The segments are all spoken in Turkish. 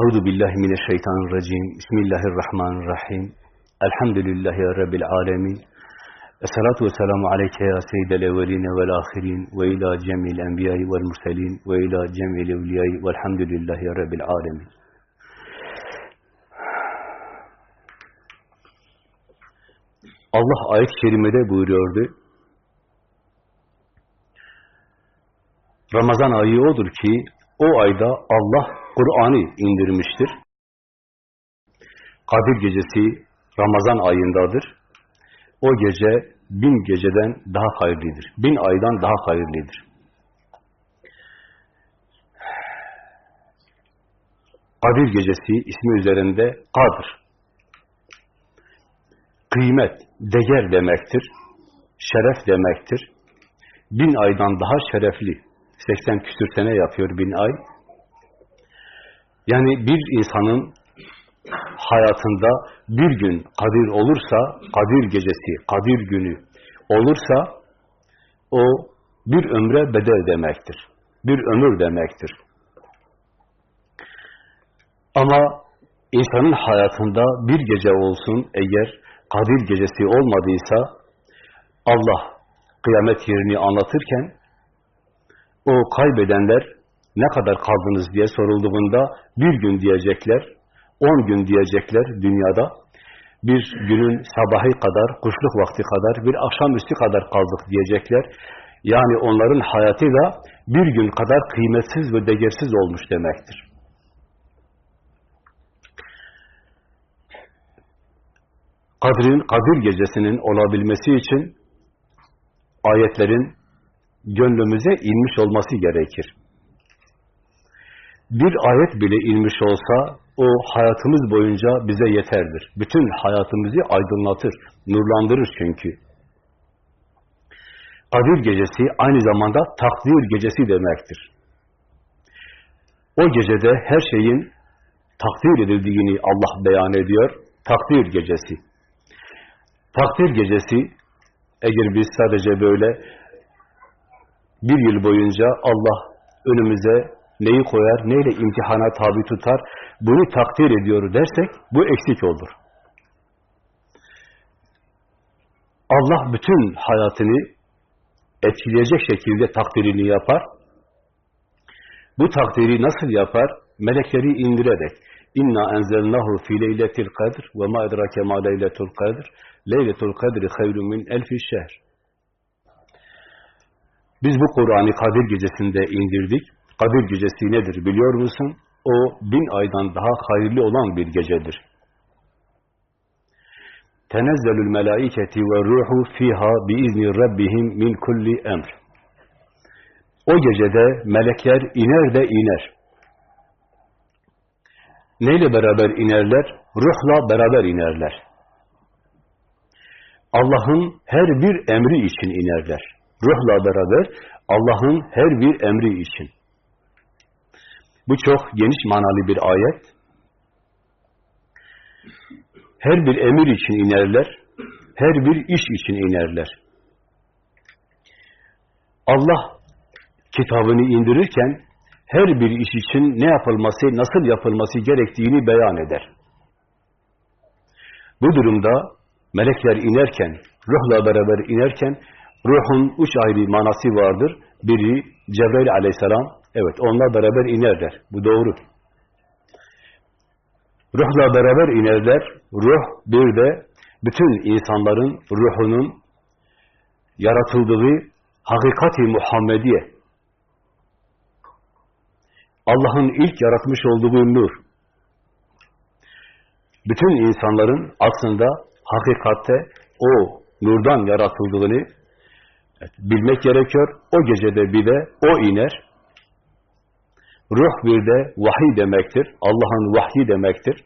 Euzu billahi mineşşeytanirracim. Bismillahirrahmanirrahim. Elhamdülillahi rabbil alamin. Esselatu vesselamu aleyke ya seyyidel evveline vel ahirin ve ila cemil enbiyayı vel murselin ve ila cemil evliyayı velhamdülillahi rabbil alamin. Allah ayet-i kerimede buyuruyordu. Ramazan ayı odur ki o ayda Allah Kur'an'ı indirmiştir. Kadir gecesi Ramazan ayındadır. O gece bin geceden daha hayırlıdır. Bin aydan daha hayırlıdır. Kadir gecesi ismi üzerinde Kadir. Kıymet, değer demektir. Şeref demektir. Bin aydan daha şerefli. 80 küsür sene yapıyor bin ay. Yani bir insanın hayatında bir gün Kadir olursa, Kadir gecesi, Kadir günü olursa o bir ömre bedel demektir. Bir ömür demektir. Ama insanın hayatında bir gece olsun eğer Kadir gecesi olmadıysa Allah kıyamet yerini anlatırken o kaybedenler ne kadar kaldınız diye sorulduğunda bir gün diyecekler, on gün diyecekler dünyada. Bir günün sabahı kadar, kuşluk vakti kadar, bir akşamüstü kadar kaldık diyecekler. Yani onların hayatı da bir gün kadar kıymetsiz ve değersiz olmuş demektir. Kadrin, Kadir gecesinin olabilmesi için ayetlerin gönlümüze inmiş olması gerekir. Bir ayet bile inmiş olsa o hayatımız boyunca bize yeterdir. Bütün hayatımızı aydınlatır, nurlandırır çünkü. Kadir gecesi aynı zamanda takdir gecesi demektir. O gecede her şeyin takdir edildiğini Allah beyan ediyor. Takdir gecesi. Takdir gecesi eğer biz sadece böyle bir yıl boyunca Allah önümüze neyi koyar, neyle imtihana tabi tutar, bunu takdir ediyor dersek bu eksik olur. Allah bütün hayatını etkileyecek şekilde takdirini yapar. Bu takdiri nasıl yapar? Melekleri indirerek. İnna enzelnahu fi leyletil kadr ve ma edrake ma leyletul kadr. Leyletul kadri hayrun min elfi şehr. Biz bu Kur'an'ı Kadir gecesinde indirdik. Kadir gecesi nedir biliyor musun? O bin aydan daha hayırlı olan bir gecedir. Tenezzelül melaiketi ve ruhu fiha biizni rabbihim min kulli emr. O gecede melekler iner de iner. Neyle beraber inerler? Ruhla beraber inerler. Allah'ın her bir emri için inerler. Ruhla beraber Allah'ın her bir emri için. Bu çok geniş manalı bir ayet. Her bir emir için inerler, her bir iş için inerler. Allah kitabını indirirken her bir iş için ne yapılması, nasıl yapılması gerektiğini beyan eder. Bu durumda melekler inerken, ruhla beraber inerken, ruhun üç ayrı manası vardır. Biri Cebrail aleyhisselam, Evet, onlar beraber inerler. Bu doğru. Ruhla beraber inerler. Ruh bir de bütün insanların ruhunun yaratıldığı hakikati Muhammediye. Allah'ın ilk yaratmış olduğu nur. Bütün insanların aslında hakikatte o nurdan yaratıldığını bilmek gerekiyor. O gecede bir de o iner. Ruh bir de vahiy demektir. Allah'ın vahyi demektir.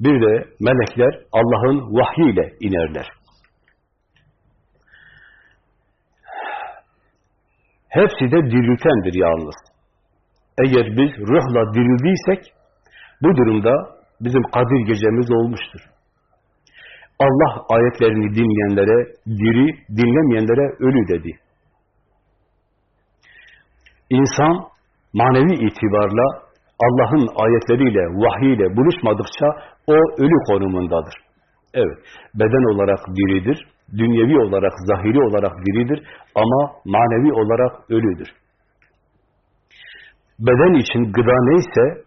Bir de melekler Allah'ın vahyiyle inerler. Hepsi de diriltendir yalnız. Eğer biz ruhla dirildiysek bu durumda bizim Kadir gecemiz olmuştur. Allah ayetlerini dinleyenlere diri, dinlemeyenlere ölü dedi. İnsan manevi itibarla Allah'ın ayetleriyle, vahiyle buluşmadıkça o ölü konumundadır. Evet, beden olarak diridir, dünyevi olarak, zahiri olarak diridir ama manevi olarak ölüdür. Beden için gıda neyse,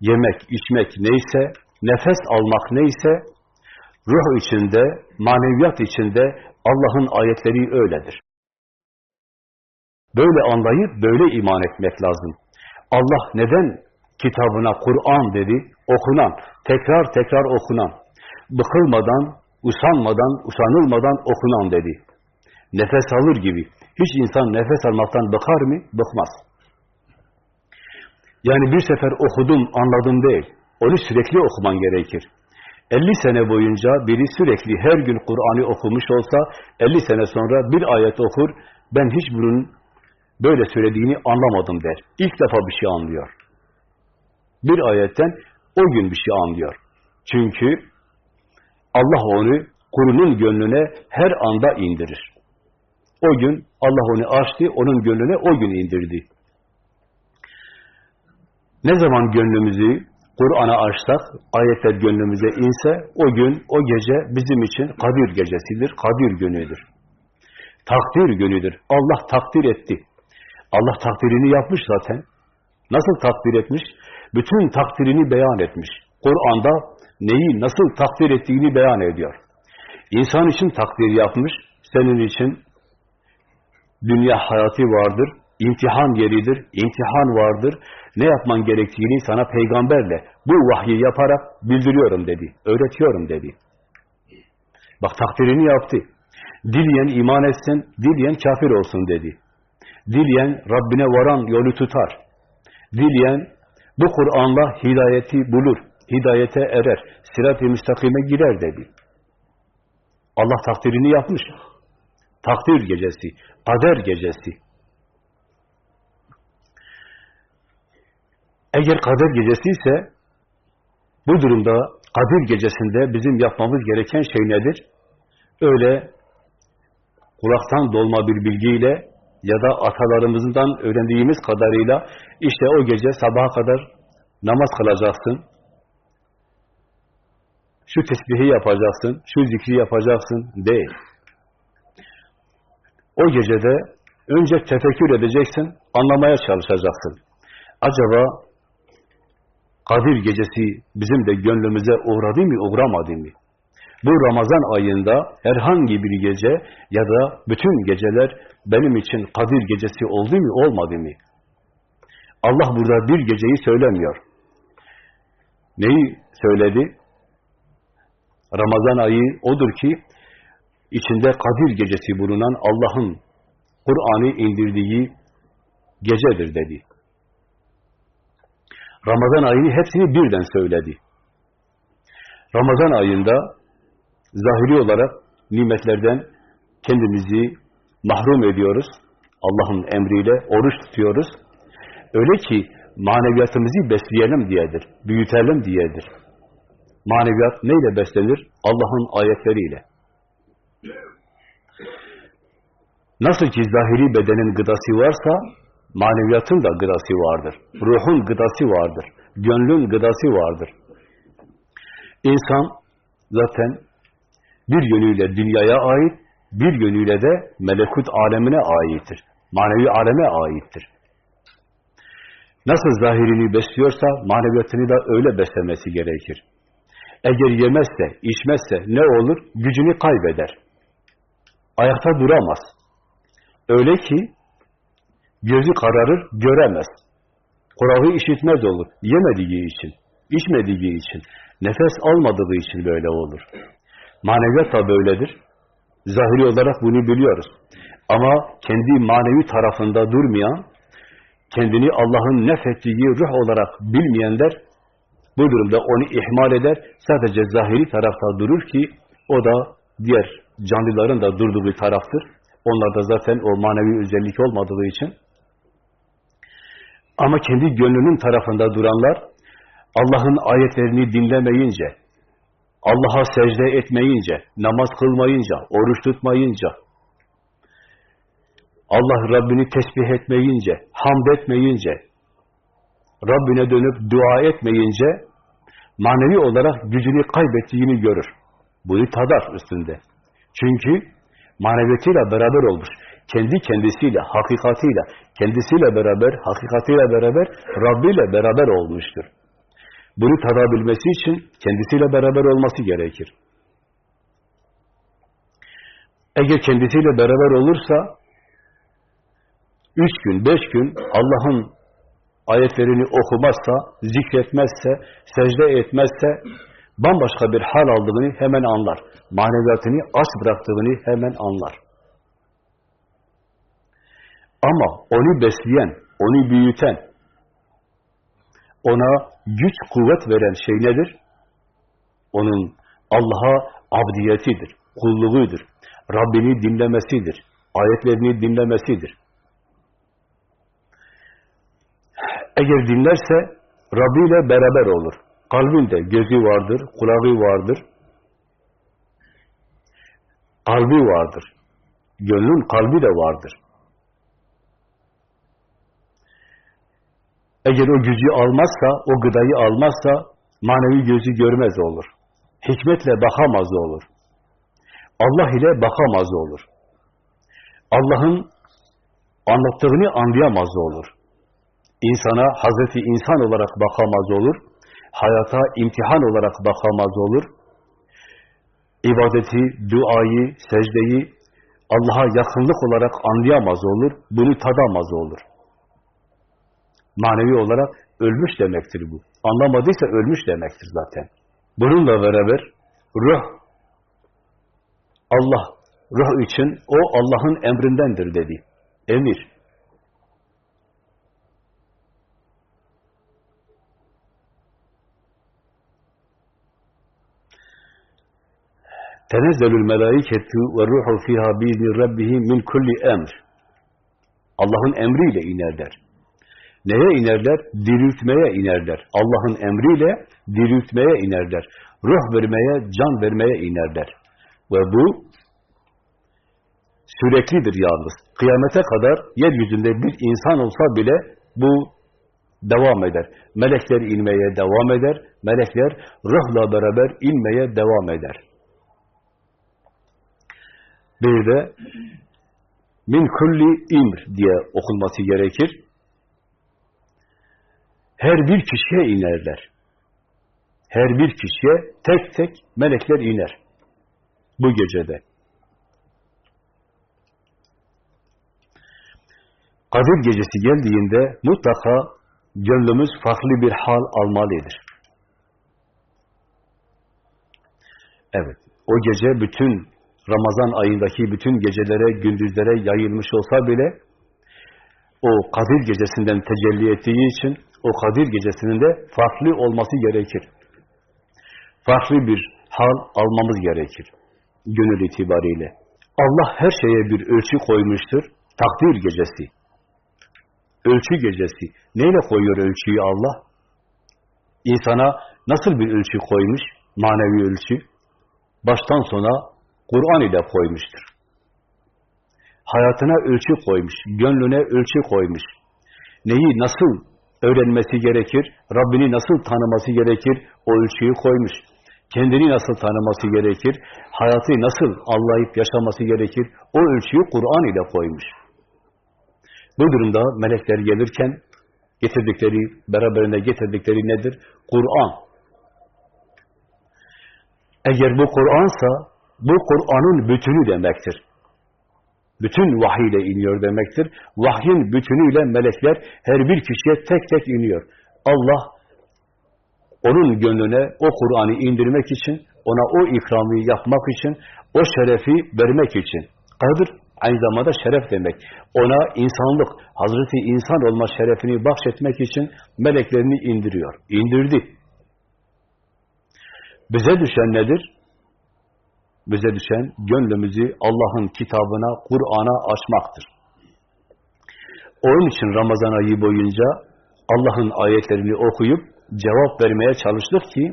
yemek, içmek neyse, nefes almak neyse, ruh içinde, maneviyat içinde Allah'ın ayetleri öyledir. Böyle anlayıp böyle iman etmek lazım. Allah neden kitabına Kur'an dedi? Okunan, tekrar tekrar okunan, bıkılmadan, usanmadan, usanılmadan okunan dedi. Nefes alır gibi. Hiç insan nefes almaktan bıkar mı? Bıkmaz. Yani bir sefer okudum, anladım değil. Onu sürekli okuman gerekir. 50 sene boyunca biri sürekli her gün Kur'an'ı okumuş olsa 50 sene sonra bir ayet okur, ben hiç bunun böyle söylediğini anlamadım der. İlk defa bir şey anlıyor. Bir ayetten o gün bir şey anlıyor. Çünkü Allah onu kulunun gönlüne her anda indirir. O gün Allah onu açtı, onun gönlüne o gün indirdi. Ne zaman gönlümüzü Kur'an'a açsak, ayetler gönlümüze inse, o gün, o gece bizim için Kadir gecesidir, Kadir günüdür. Takdir günüdür. Allah takdir etti. Allah takdirini yapmış zaten. Nasıl takdir etmiş? Bütün takdirini beyan etmiş. Kur'an'da neyi nasıl takdir ettiğini beyan ediyor. İnsan için takdir yapmış, senin için dünya hayatı vardır, imtihan yeridir, imtihan vardır. Ne yapman gerektiğini sana peygamberle bu vahyi yaparak bildiriyorum dedi, öğretiyorum dedi. Bak takdirini yaptı. Dileyen iman etsin, dileyen kafir olsun dedi. Dileyen Rabbine varan yolu tutar. Dileyen bu Kur'an'la hidayeti bulur, hidayete erer, sirat-i müstakime girer dedi. Allah takdirini yapmış. Takdir gecesi, kader gecesi. Eğer kader gecesi ise bu durumda kadir gecesinde bizim yapmamız gereken şey nedir? Öyle kulaktan dolma bir bilgiyle ya da atalarımızdan öğrendiğimiz kadarıyla işte o gece sabaha kadar namaz kılacaksın, şu tesbihi yapacaksın, şu zikri yapacaksın değil. O gecede önce tefekkür edeceksin, anlamaya çalışacaksın. Acaba Kadir gecesi bizim de gönlümüze uğradı mı, uğramadı mı? Bu Ramazan ayında herhangi bir gece ya da bütün geceler benim için Kadir gecesi oldu mu, olmadı mı? Allah burada bir geceyi söylemiyor. Neyi söyledi? Ramazan ayı odur ki, içinde Kadir gecesi bulunan Allah'ın Kur'an'ı indirdiği gecedir dedi. Ramazan ayını hepsini birden söyledi. Ramazan ayında zahiri olarak nimetlerden kendimizi mahrum ediyoruz. Allah'ın emriyle oruç tutuyoruz. Öyle ki maneviyatımızı besleyelim diyedir, büyütelim diyedir. Maneviyat neyle beslenir? Allah'ın ayetleriyle. Nasıl ki zahiri bedenin gıdası varsa, maneviyatın da gıdası vardır. Ruhun gıdası vardır. Gönlün gıdası vardır. İnsan zaten bir yönüyle dünyaya ait, bir yönüyle de melekut alemine aittir. Manevi aleme aittir. Nasıl zahirini besliyorsa maneviyatını da öyle beslemesi gerekir. Eğer yemezse, içmezse ne olur? Gücünü kaybeder. Ayakta duramaz. Öyle ki gözü kararır, göremez. Kulağı işitmez olur. Yemediği için, içmediği için, nefes almadığı için böyle olur. Maneviyat da böyledir. Zahiri olarak bunu biliyoruz. Ama kendi manevi tarafında durmayan, kendini Allah'ın nefettiği ruh olarak bilmeyenler bu durumda onu ihmal eder. Sadece zahiri tarafta durur ki o da diğer canlıların da durduğu taraftır. Onlarda zaten o manevi özellik olmadığı için. Ama kendi gönlünün tarafında duranlar Allah'ın ayetlerini dinlemeyince, Allah'a secde etmeyince, namaz kılmayınca, oruç tutmayınca, Allah Rabbini tesbih etmeyince, hamd etmeyince, Rabbine dönüp dua etmeyince manevi olarak gücünü kaybettiğini görür. Bunu tadar üstünde. Çünkü maneviyetiyle beraber olmuş. Kendi kendisiyle, hakikatiyle, kendisiyle beraber, hakikatiyle beraber, Rabbi ile beraber olmuştur. Bunu tadabilmesi için kendisiyle beraber olması gerekir. Eğer kendisiyle beraber olursa, üç gün, beş gün Allah'ın ayetlerini okumazsa, zikretmezse, secde etmezse, bambaşka bir hal aldığını hemen anlar. Maneviyatını aç bıraktığını hemen anlar. Ama onu besleyen, onu büyüten, ona güç, kuvvet veren şey nedir? Onun Allah'a abdiyetidir, kulluğudur. Rabbini dinlemesidir, ayetlerini dinlemesidir. Eğer dinlerse Rabbi ile beraber olur. Kalbinde gözü vardır, kulağı vardır, kalbi vardır. Gönlün kalbi de vardır. Eğer o gücü almazsa, o gıdayı almazsa manevi gözü görmez olur. Hikmetle bakamaz olur. Allah ile bakamaz olur. Allah'ın anlattığını anlayamaz olur. İnsana Hazreti insan olarak bakamaz olur. Hayata imtihan olarak bakamaz olur. İbadeti, duayı, secdeyi Allah'a yakınlık olarak anlayamaz olur. Bunu tadamaz olur. Manevi olarak ölmüş demektir bu. Anlamadıysa ölmüş demektir zaten. Bununla beraber ruh Allah ruh için o Allah'ın emrindendir dedi. Emir. Tenezzelül melâiketu ve ruhu fiha biizni rabbihi min kulli emr. Allah'ın emriyle inerler. Neye inerler? Diriltmeye inerler. Allah'ın emriyle diriltmeye inerler. Ruh vermeye, can vermeye inerler. Ve bu süreklidir yalnız. Kıyamete kadar yeryüzünde bir insan olsa bile bu devam eder. Melekler inmeye devam eder. Melekler ruhla beraber inmeye devam eder. Bir de min kulli imr diye okunması gerekir. Her bir kişiye inerler. Her bir kişiye tek tek melekler iner. Bu gecede. Kadir gecesi geldiğinde mutlaka gönlümüz farklı bir hal almalıdır. Evet, o gece bütün Ramazan ayındaki bütün gecelere, gündüzlere yayılmış olsa bile o Kadir gecesinden tecelli ettiği için o Kadir gecesinin de farklı olması gerekir. Farklı bir hal almamız gerekir. Gönül itibariyle. Allah her şeye bir ölçü koymuştur. Takdir gecesi. Ölçü gecesi. Neyle koyuyor ölçüyü Allah? İnsana nasıl bir ölçü koymuş? Manevi ölçü. Baştan sona Kur'an ile koymuştur. Hayatına ölçü koymuş, gönlüne ölçü koymuş. Neyi nasıl öğrenmesi gerekir, Rabbini nasıl tanıması gerekir, o ölçüyü koymuş. Kendini nasıl tanıması gerekir, hayatı nasıl anlayıp yaşaması gerekir, o ölçüyü Kur'an ile koymuş. Bu durumda melekler gelirken getirdikleri, beraberinde getirdikleri nedir? Kur'an. Eğer bu Kur'ansa, bu Kur'an'ın bütünü demektir. Bütün vahiy ile iniyor demektir. Vahyin bütünüyle melekler her bir kişiye tek tek iniyor. Allah onun gönlüne o Kur'an'ı indirmek için, ona o ikramı yapmak için, o şerefi vermek için. Kadir aynı zamanda şeref demek. Ona insanlık, Hazreti insan olma şerefini bahşetmek için meleklerini indiriyor. İndirdi. Bize düşen nedir? Bize düşen gönlümüzü Allah'ın kitabına, Kur'an'a açmaktır. Onun için Ramazan ayı boyunca Allah'ın ayetlerini okuyup cevap vermeye çalıştık ki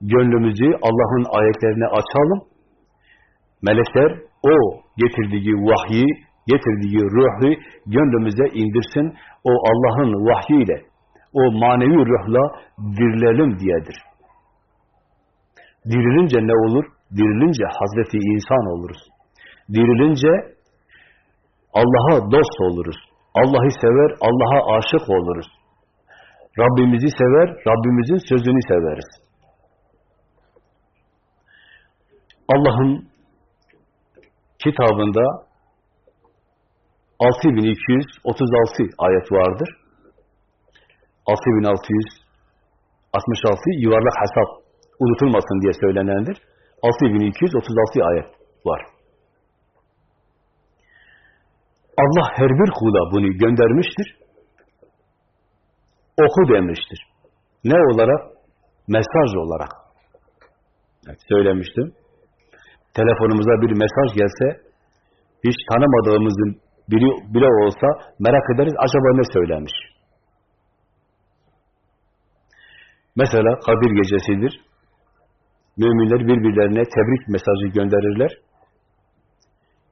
gönlümüzü Allah'ın ayetlerine açalım. Melekler o getirdiği vahyi, getirdiği ruhu gönlümüze indirsin. O Allah'ın vahyiyle, o manevi ruhla dirilelim diyedir. Dirilince ne olur? Dirilince Hazreti insan oluruz. Dirilince Allah'a dost oluruz. Allah'ı sever, Allah'a aşık oluruz. Rabbimizi sever, Rabbimizin sözünü severiz. Allah'ın kitabında 6236 ayet vardır. 6666 yuvarlak hesap unutulmasın diye söylenendir. 6236 ayet var. Allah her bir kula bunu göndermiştir. Oku demiştir. Ne olarak? Mesaj olarak. Evet, söylemiştim. Telefonumuza bir mesaj gelse, hiç tanımadığımızın biri bile olsa merak ederiz, acaba ne söylemiş? Mesela Kadir gecesidir. Müminler birbirlerine tebrik mesajı gönderirler.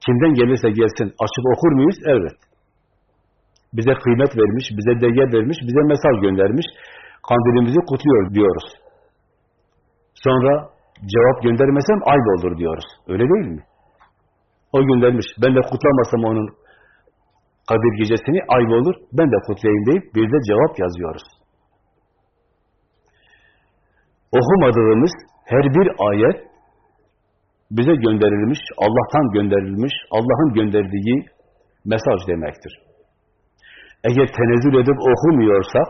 Kimden gelirse gelsin açıp okur muyuz? Evet. Bize kıymet vermiş, bize değer vermiş, bize mesaj göndermiş. Kandilimizi kutluyor diyoruz. Sonra cevap göndermesem ayıp olur diyoruz. Öyle değil mi? O göndermiş. Ben de kutlamasam onun Kadir gecesini ayıp olur. Ben de kutlayayım deyip bir de cevap yazıyoruz. Okumadığımız her bir ayet bize gönderilmiş, Allah'tan gönderilmiş, Allah'ın gönderdiği mesaj demektir. Eğer tenezzül edip okumuyorsak,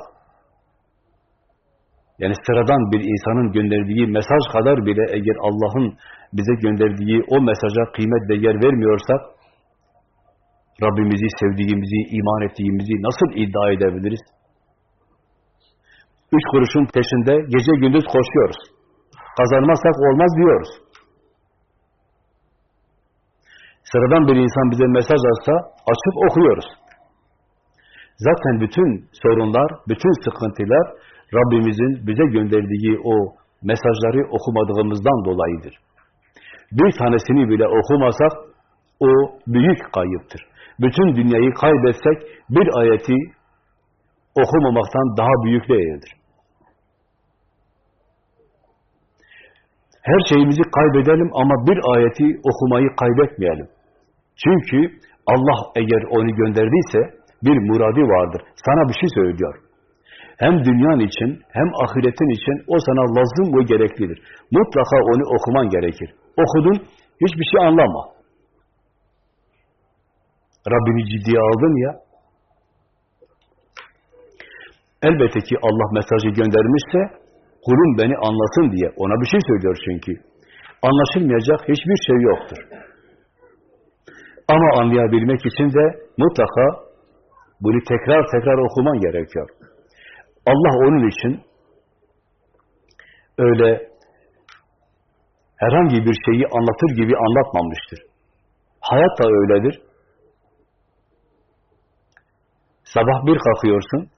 yani sıradan bir insanın gönderdiği mesaj kadar bile eğer Allah'ın bize gönderdiği o mesaja kıymet değer vermiyorsak, Rabbimizi sevdiğimizi, iman ettiğimizi nasıl iddia edebiliriz? Üç kuruşun peşinde gece gündüz koşuyoruz. Kazanmazsak olmaz diyoruz. Sıradan bir insan bize mesaj atsa açıp okuyoruz. Zaten bütün sorunlar, bütün sıkıntılar Rabbimizin bize gönderdiği o mesajları okumadığımızdan dolayıdır. Bir tanesini bile okumasak o büyük kayıptır. Bütün dünyayı kaybetsek bir ayeti okumamaktan daha büyük değildir. Her şeyimizi kaybedelim ama bir ayeti okumayı kaybetmeyelim. Çünkü Allah eğer onu gönderdiyse bir muradi vardır. Sana bir şey söylüyor. Hem dünyan için hem ahiretin için o sana lazım ve gereklidir. Mutlaka onu okuman gerekir. Okudun, hiçbir şey anlama. Rabbini ciddiye aldın ya, elbette ki Allah mesajı göndermişse, kulum beni anlasın diye ona bir şey söylüyor çünkü. Anlaşılmayacak hiçbir şey yoktur. Ama anlayabilmek için de mutlaka bunu tekrar tekrar okuman gerekiyor. Allah onun için öyle herhangi bir şeyi anlatır gibi anlatmamıştır. Hayat da öyledir. Sabah bir kalkıyorsun,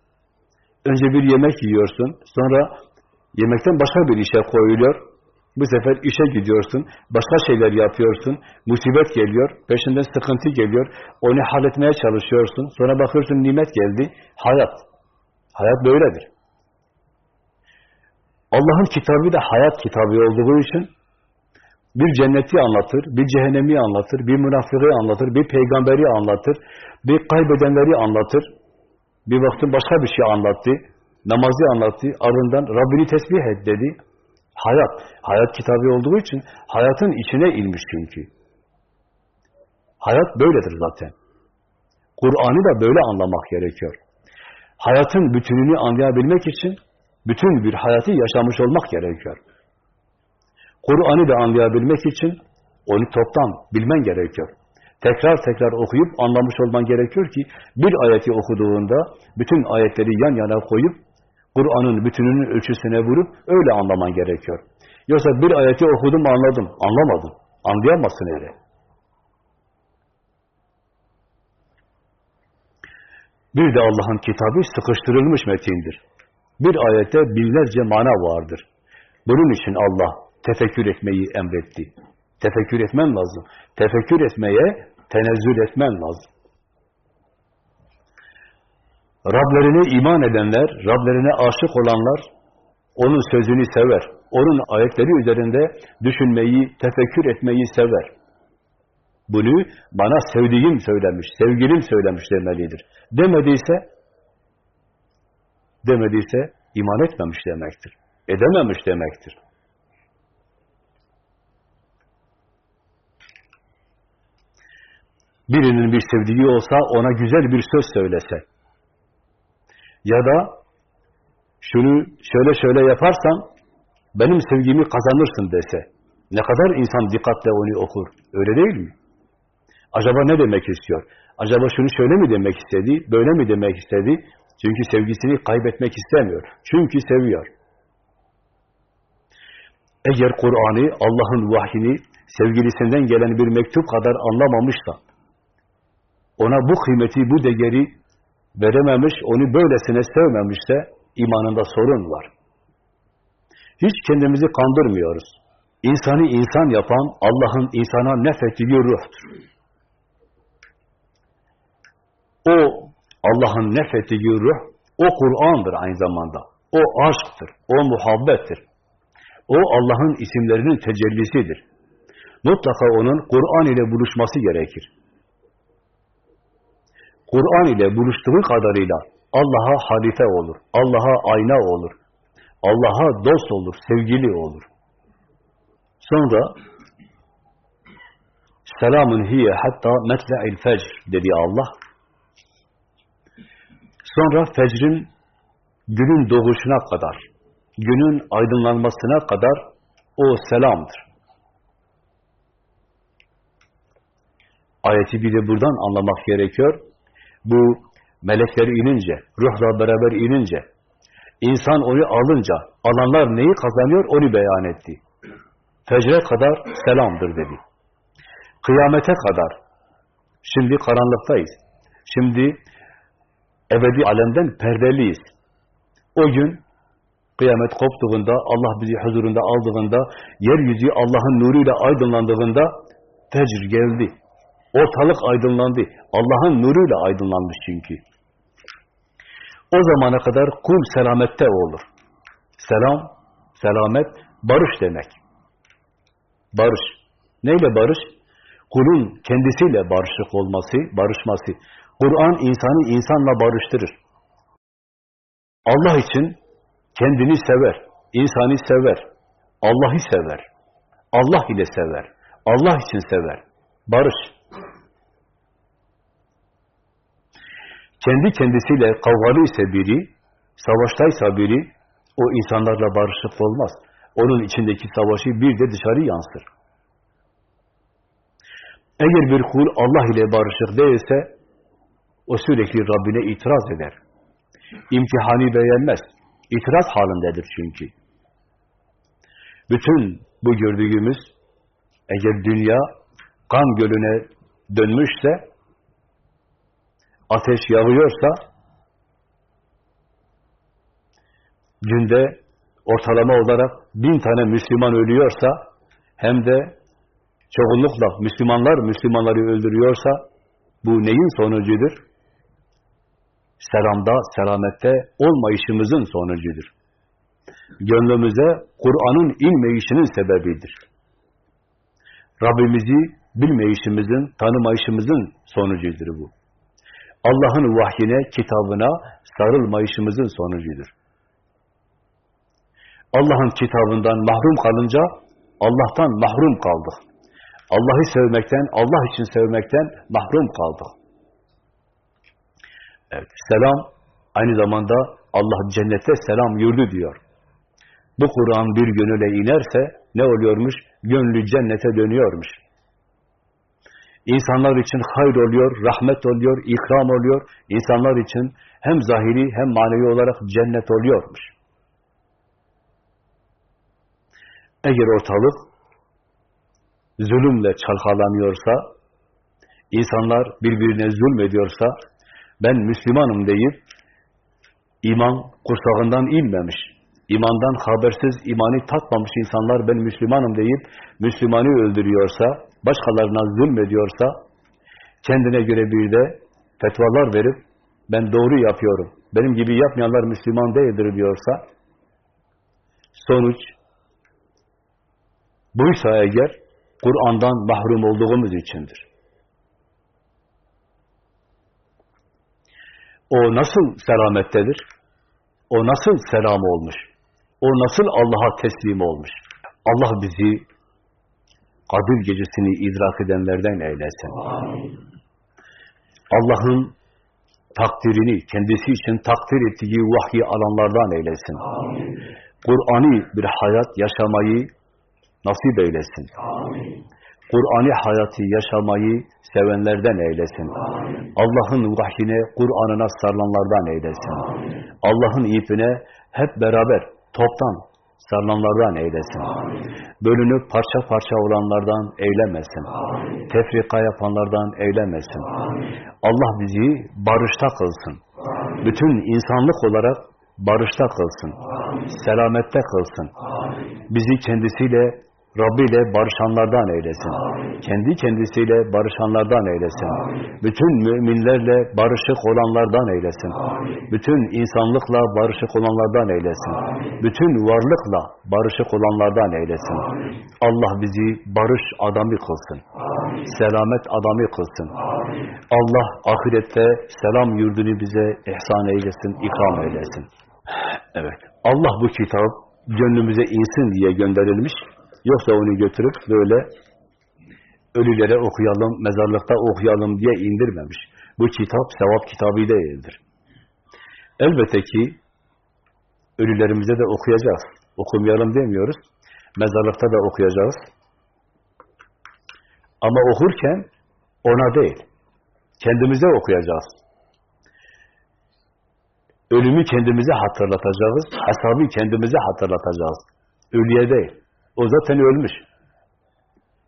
önce bir yemek yiyorsun, sonra yemekten başka bir işe koyuluyor, bu sefer işe gidiyorsun, başka şeyler yapıyorsun, musibet geliyor, peşinden sıkıntı geliyor, onu halletmeye çalışıyorsun, sonra bakıyorsun nimet geldi, hayat. Hayat böyledir. Allah'ın kitabı da hayat kitabı olduğu için bir cenneti anlatır, bir cehennemi anlatır, bir münafığı anlatır, bir peygamberi anlatır, bir kaybedenleri anlatır. Bir baktın başka bir şey anlattı, namazı anlattı, ardından Rabbini tesbih et dedi. Hayat, hayat kitabı olduğu için hayatın içine ilmiş çünkü. Hayat böyledir zaten. Kur'an'ı da böyle anlamak gerekiyor. Hayatın bütününü anlayabilmek için bütün bir hayatı yaşamış olmak gerekiyor. Kur'an'ı da anlayabilmek için onu toptan bilmen gerekiyor. Tekrar tekrar okuyup anlamış olman gerekiyor ki bir ayeti okuduğunda bütün ayetleri yan yana koyup Kur'an'ın bütününün ölçüsüne vurup öyle anlaman gerekiyor. Yoksa bir ayeti okudum anladım, anlamadım. Anlayamazsın öyle. Bir de Allah'ın kitabı sıkıştırılmış metindir. Bir ayette binlerce mana vardır. Bunun için Allah tefekkür etmeyi emretti. Tefekkür etmen lazım. Tefekkür etmeye tenezzül etmen lazım. Rablerine iman edenler, Rablerine aşık olanlar, onun sözünü sever. Onun ayetleri üzerinde düşünmeyi, tefekkür etmeyi sever. Bunu bana sevdiğim söylemiş, sevgilim söylemiş demelidir. Demediyse, demediyse iman etmemiş demektir. Edememiş demektir. Birinin bir sevdiği olsa ona güzel bir söz söylese ya da şunu şöyle şöyle yaparsan benim sevgimi kazanırsın dese ne kadar insan dikkatle onu okur. Öyle değil mi? Acaba ne demek istiyor? Acaba şunu şöyle mi demek istedi? Böyle mi demek istedi? Çünkü sevgisini kaybetmek istemiyor. Çünkü seviyor. Eğer Kur'an'ı, Allah'ın vahyini sevgilisinden gelen bir mektup kadar anlamamışsa, ona bu kıymeti, bu değeri verememiş, onu böylesine sevmemişse imanında sorun var. Hiç kendimizi kandırmıyoruz. İnsanı insan yapan Allah'ın insana nefettiği ruhtur. O Allah'ın nefettiği ruh, o Kur'an'dır aynı zamanda. O aşktır, o muhabbettir. O Allah'ın isimlerinin tecellisidir. Mutlaka onun Kur'an ile buluşması gerekir. Kur'an ile buluştuğu kadarıyla Allah'a halife olur, Allah'a ayna olur, Allah'a dost olur, sevgili olur. Sonra selamun hiye hatta metla'il fecr dedi Allah. Sonra fecrin günün doğuşuna kadar, günün aydınlanmasına kadar o selamdır. Ayeti bir de buradan anlamak gerekiyor. Bu melekler inince, ruhla beraber inince, insan onu alınca, alanlar neyi kazanıyor onu beyan etti. Fecre kadar selamdır dedi. Kıyamete kadar, şimdi karanlıktayız. Şimdi ebedi alemden perdeliyiz. O gün kıyamet koptuğunda, Allah bizi huzurunda aldığında, yeryüzü Allah'ın nuruyla aydınlandığında fecr geldi. Ortalık aydınlandı. Allah'ın nuruyla aydınlanmış çünkü. O zamana kadar kul selamette olur. Selam, selamet, barış demek. Barış. Neyle barış? Kulun kendisiyle barışık olması, barışması. Kur'an insanı insanla barıştırır. Allah için kendini sever, insanı sever, Allah'ı sever, Allah ile sever, Allah için sever. Barış. Kendi kendisiyle kavgalı ise biri, savaştaysa biri, o insanlarla barışık olmaz. Onun içindeki savaşı bir de dışarı yansır. Eğer bir kul Allah ile barışık değilse, o sürekli Rabbine itiraz eder. İmtihanı beğenmez. İtiraz halindedir çünkü. Bütün bu gördüğümüz, eğer dünya kan gölüne dönmüşse, ateş yağıyorsa, günde ortalama olarak bin tane Müslüman ölüyorsa, hem de çoğunlukla Müslümanlar Müslümanları öldürüyorsa, bu neyin sonucudur? Selamda, selamette olmayışımızın sonucudur. Gönlümüze Kur'an'ın inmeyişinin sebebidir. Rabbimizi bilmeyişimizin, tanımayışımızın sonucudur bu. Allah'ın vahyine, kitabına sarılmayışımızın sonucudur. Allah'ın kitabından mahrum kalınca Allah'tan mahrum kaldık. Allah'ı sevmekten, Allah için sevmekten mahrum kaldık. Evet, selam aynı zamanda Allah cennette selam yurdu diyor. Bu Kur'an bir gönüle inerse ne oluyormuş? Gönlü cennete dönüyormuş. İnsanlar için hayır oluyor, rahmet oluyor, ikram oluyor. İnsanlar için hem zahiri hem manevi olarak cennet oluyormuş. Eğer ortalık zulümle çalkalanıyorsa, insanlar birbirine zulmediyorsa, ben Müslümanım deyip, iman kursağından inmemiş, imandan habersiz, imanı tatmamış insanlar ben Müslümanım deyip, Müslümanı öldürüyorsa, başkalarına zulmediyorsa, kendine göre bir de fetvalar verip, ben doğru yapıyorum, benim gibi yapmayanlar Müslüman değildir diyorsa, sonuç buysa eğer, Kur'an'dan mahrum olduğumuz içindir. O nasıl selamettedir? O nasıl selam olmuş? O nasıl Allah'a teslim olmuş? Allah bizi Kadir gecesini idrak edenlerden eylesin. Allah'ın takdirini kendisi için takdir ettiği vahyi alanlardan eylesin. Kur'an'ı bir hayat yaşamayı nasip eylesin. Kur'an'ı hayatı yaşamayı sevenlerden eylesin. Allah'ın vahyine, Kur'an'ına sarılanlardan eylesin. Allah'ın ipine hep beraber, toptan sarılanlardan eylesin. Bölünüp parça parça olanlardan eylemesin. Tefrika yapanlardan eylemesin. Allah bizi barışta kılsın. Bütün insanlık olarak barışta kılsın. Selamette kılsın. Bizi kendisiyle Rabbi ile barışanlardan eylesin. Kendi kendisiyle barışanlardan eylesin. Bütün müminlerle barışık olanlardan eylesin. Bütün insanlıkla barışık olanlardan eylesin. Bütün varlıkla barışık olanlardan eylesin. Allah bizi barış adamı kılsın. Selamet adamı kılsın. Allah ahirette selam yurdunu bize ihsan eylesin, ikram eylesin. Evet. Allah bu kitap gönlümüze insin diye gönderilmiş. Yoksa onu götürüp böyle ölülere okuyalım, mezarlıkta okuyalım diye indirmemiş. Bu kitap sevap kitabı değildir. Elbette ki ölülerimize de okuyacağız. Okumayalım demiyoruz. Mezarlıkta da okuyacağız. Ama okurken ona değil, kendimize okuyacağız. Ölümü kendimize hatırlatacağız, hesabı kendimize hatırlatacağız. Ölüye değil. O zaten ölmüş.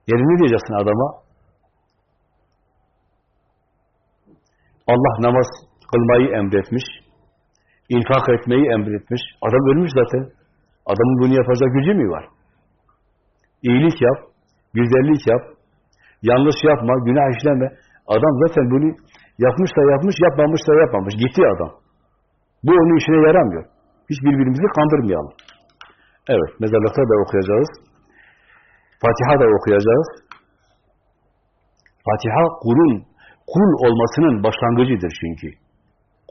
Yani ne diyeceksin adama? Allah namaz kılmayı emretmiş, infak etmeyi emretmiş. Adam ölmüş zaten. Adamın bunu yapacak gücü mü var? İyilik yap, güzellik yap, yanlış yapma, günah işleme. Adam zaten bunu yapmış da yapmış, yapmamış da yapmamış. Gitti adam. Bu onun işine yaramıyor. Hiç birbirimizi kandırmayalım. Evet, mezarlıkta da okuyacağız. Fatiha da okuyacağız. Fatiha kulun, kul olmasının başlangıcıdır çünkü.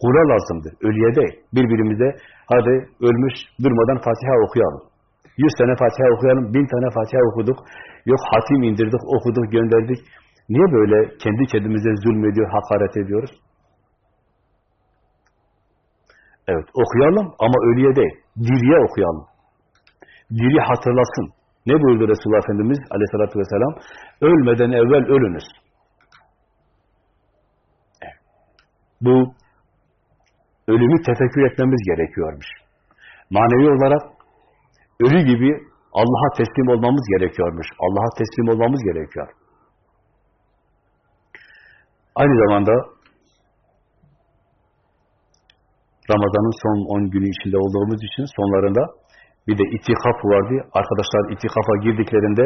Kula lazımdır, ölüye değil. Birbirimize hadi ölmüş durmadan Fatiha okuyalım. Yüz tane Fatiha okuyalım, bin tane Fatiha okuduk. Yok hatim indirdik, okuduk, gönderdik. Niye böyle kendi kendimize zulmediyor, hakaret ediyoruz? Evet, okuyalım ama ölüye değil, diriye okuyalım. Diri hatırlasın. Ne buyurdu Resulullah Efendimiz aleyhissalatü vesselam? Ölmeden evvel ölünüz. Bu ölümü tefekkür etmemiz gerekiyormuş. Manevi olarak ölü gibi Allah'a teslim olmamız gerekiyormuş. Allah'a teslim olmamız gerekiyor. Aynı zamanda Ramazan'ın son 10 günü içinde olduğumuz için sonlarında bir de itikaf vardı. Arkadaşlar itikafa girdiklerinde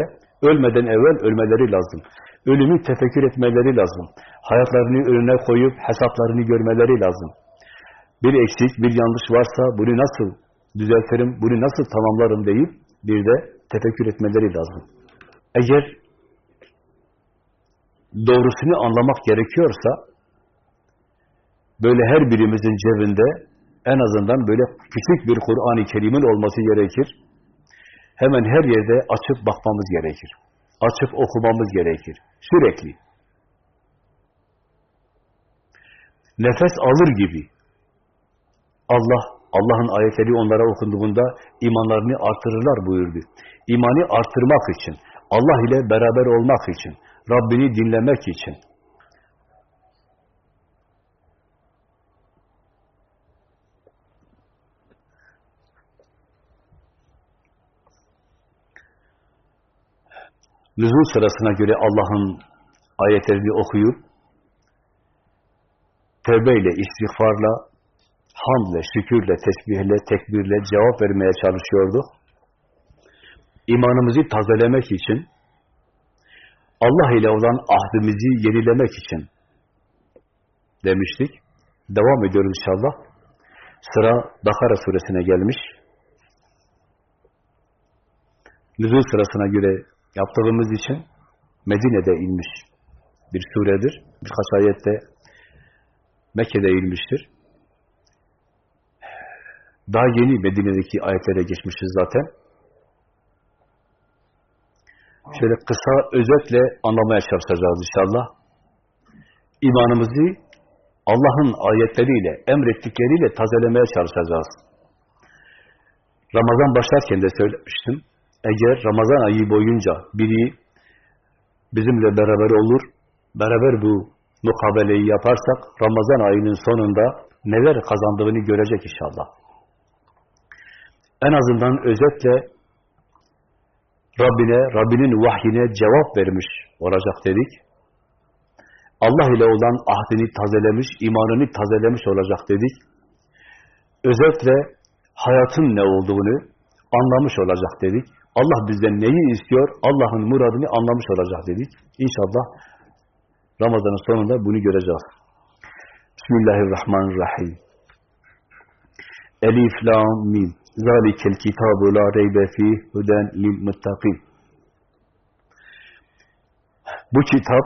ölmeden evvel ölmeleri lazım. Ölümü tefekkür etmeleri lazım. Hayatlarını önüne koyup hesaplarını görmeleri lazım. Bir eksik, bir yanlış varsa bunu nasıl düzeltirim, bunu nasıl tamamlarım deyip bir de tefekkür etmeleri lazım. Eğer doğrusunu anlamak gerekiyorsa böyle her birimizin cebinde en azından böyle küçük bir Kur'an-ı Kerim'in olması gerekir. Hemen her yerde açıp bakmamız gerekir. Açıp okumamız gerekir. Sürekli. Nefes alır gibi. Allah, Allah'ın ayetleri onlara okunduğunda imanlarını artırırlar buyurdu. İmanı artırmak için, Allah ile beraber olmak için, Rabbini dinlemek için, nüzul sırasına göre Allah'ın ayetlerini okuyup tövbeyle, istiğfarla, hamdle, şükürle, tesbihle, tekbirle cevap vermeye çalışıyorduk. İmanımızı tazelemek için, Allah ile olan ahdimizi yenilemek için demiştik. devam ediyoruz inşallah. Sıra Bakara suresine gelmiş. Nüzul sırasına göre yaptığımız için Medine'de inmiş bir suredir. Birkaç ayette Mekke'de inmiştir. Daha yeni Medine'deki ayetlere geçmişiz zaten. Şöyle kısa, özetle anlamaya çalışacağız inşallah. İmanımızı Allah'ın ayetleriyle, emrettikleriyle tazelemeye çalışacağız. Ramazan başlarken de söylemiştim. Eğer Ramazan ayı boyunca biri bizimle beraber olur, beraber bu mukabeleyi yaparsak, Ramazan ayının sonunda neler kazandığını görecek inşallah. En azından özetle Rabbine, Rabbinin vahyine cevap vermiş olacak dedik. Allah ile olan ahdini tazelemiş, imanını tazelemiş olacak dedik. Özetle hayatın ne olduğunu anlamış olacak dedik. Allah bizden neyi istiyor, Allah'ın muradını anlamış olacak dedik. İnşallah Ramazan'ın sonunda bunu göreceğiz. Bismillahirrahmanirrahim. Elif, Lam, Mim. Zalikel kitabu la reybe fih huden lil muttakin. Bu kitap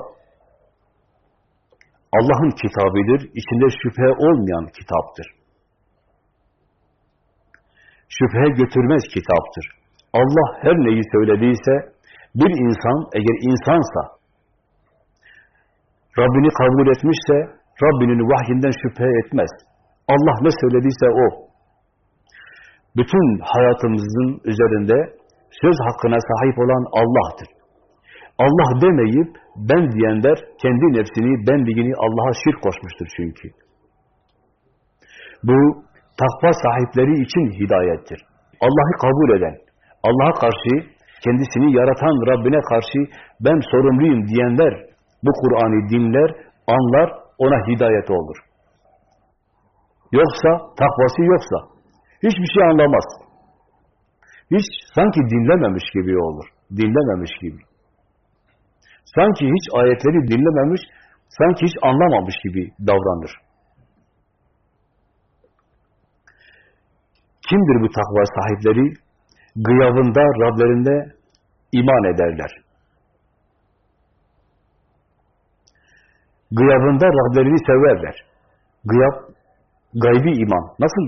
Allah'ın kitabıdır. İçinde şüphe olmayan kitaptır. Şüphe götürmez kitaptır. Allah her neyi söylediyse bir insan eğer insansa Rabbini kabul etmişse Rabbinin vahyinden şüphe etmez. Allah ne söylediyse o. Bütün hayatımızın üzerinde söz hakkına sahip olan Allah'tır. Allah demeyip ben diyenler kendi nefsini, benliğini Allah'a şirk koşmuştur çünkü. Bu takva sahipleri için hidayettir. Allah'ı kabul eden, Allah'a karşı, kendisini yaratan Rabbine karşı ben sorumluyum diyenler bu Kur'an'ı dinler, anlar, ona hidayet olur. Yoksa, takvası yoksa, hiçbir şey anlamaz. Hiç sanki dinlememiş gibi olur. Dinlememiş gibi. Sanki hiç ayetleri dinlememiş, sanki hiç anlamamış gibi davranır. Kimdir bu takva sahipleri? Gıyabında, Rablerinde iman ederler. Gıyabında Rablerini severler. Gıyab, gaybi iman. Nasıl?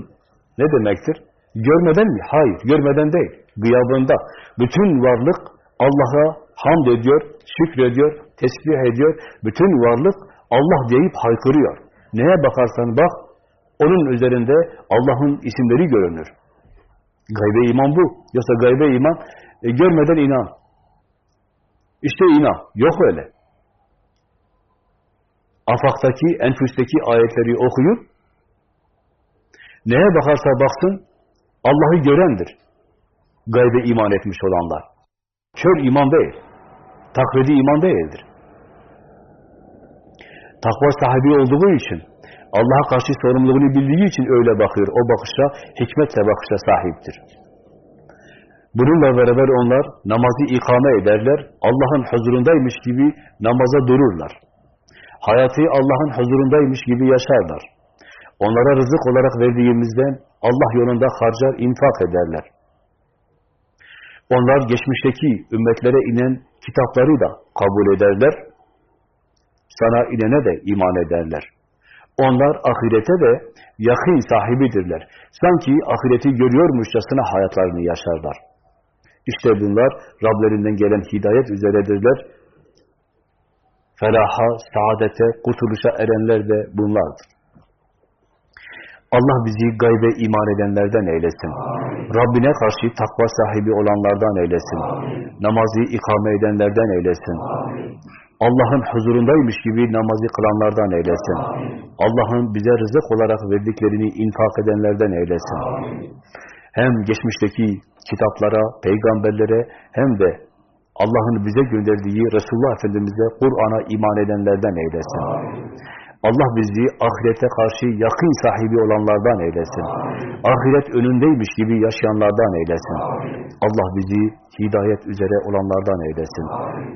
Ne demektir? Görmeden mi? Hayır, görmeden değil. Gıyabında. Bütün varlık Allah'a hamd ediyor, şükrediyor, tesbih ediyor. Bütün varlık Allah deyip haykırıyor. Neye bakarsan bak, onun üzerinde Allah'ın isimleri görünür. Gaybe iman bu. Yoksa gaybe iman, e, görmeden inan. İşte inan. Yok öyle. Afaktaki, enfüsteki ayetleri okuyup, neye bakarsa baksın, Allah'ı görendir. Gaybe iman etmiş olanlar. Kör iman değil. Taklidi iman değildir. Takva sahibi olduğu için, Allah'a karşı sorumluluğunu bildiği için öyle bakıyor. O bakışa, hikmetle bakışa sahiptir. Bununla beraber onlar namazı ikame ederler. Allah'ın huzurundaymış gibi namaza dururlar. Hayatı Allah'ın huzurundaymış gibi yaşarlar. Onlara rızık olarak verdiğimizden Allah yolunda harcar, infak ederler. Onlar geçmişteki ümmetlere inen kitapları da kabul ederler. Sana inene de iman ederler. Onlar ahirete de yakın sahibidirler. Sanki ahireti görüyormuşçasına hayatlarını yaşarlar. İşte bunlar Rablerinden gelen hidayet üzeredirler. Felaha, saadete, kurtuluşa erenler de bunlardır. Allah bizi gaybe iman edenlerden eylesin. Amin. Rabbine karşı takva sahibi olanlardan eylesin. Amin. Namazı ikame edenlerden eylesin. Allah'ın huzurundaymış gibi namazı kılanlardan eylesin. Allah'ın bize rızık olarak verdiklerini infak edenlerden eylesin. Amin. Hem geçmişteki kitaplara, peygamberlere hem de Allah'ın bize gönderdiği Resulullah Efendimiz'e, Kur'an'a iman edenlerden eylesin. Amin. Allah bizi ahirete karşı yakın sahibi olanlardan eylesin. Amin. Ahiret önündeymiş gibi yaşayanlardan eylesin. Amin. Allah bizi hidayet üzere olanlardan eylesin.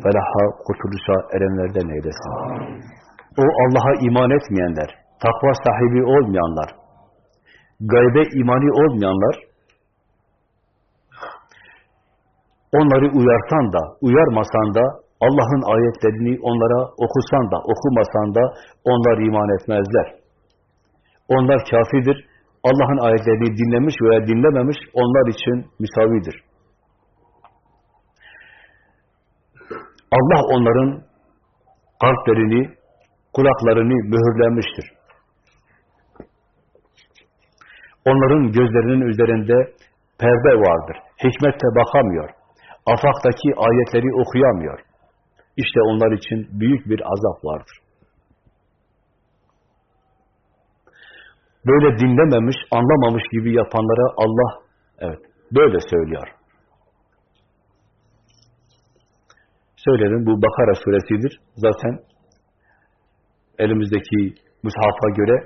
Felaha, kurtuluşa erenlerden eylesin. Amin. O Allah'a iman etmeyenler, takva sahibi olmayanlar, gaybe imani olmayanlar, onları uyarsan da, uyarmasan da, Allah'ın ayetlerini onlara okusan da, okumasan da onlar iman etmezler. Onlar kafirdir. Allah'ın ayetlerini dinlemiş veya dinlememiş onlar için müsavidir. Allah onların kalplerini, kulaklarını mühürlemiştir. Onların gözlerinin üzerinde perde vardır. Hikmette bakamıyor. Afaktaki ayetleri okuyamıyor. İşte onlar için büyük bir azap vardır. Böyle dinlememiş, anlamamış gibi yapanlara Allah, evet, böyle söylüyor. Söyledim, bu Bakara suresidir. Zaten elimizdeki mushafa göre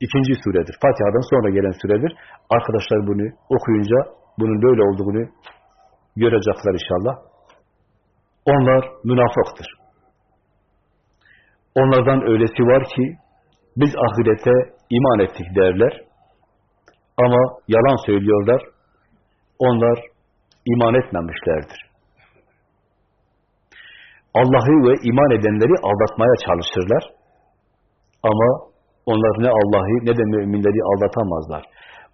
ikinci suredir. Fatiha'dan sonra gelen suredir. Arkadaşlar bunu okuyunca bunun böyle olduğunu görecekler inşallah. Onlar münafıktır. Onlardan öylesi var ki biz ahirete iman ettik derler. Ama yalan söylüyorlar. Onlar iman etmemişlerdir. Allah'ı ve iman edenleri aldatmaya çalışırlar. Ama onlar ne Allah'ı ne de müminleri aldatamazlar.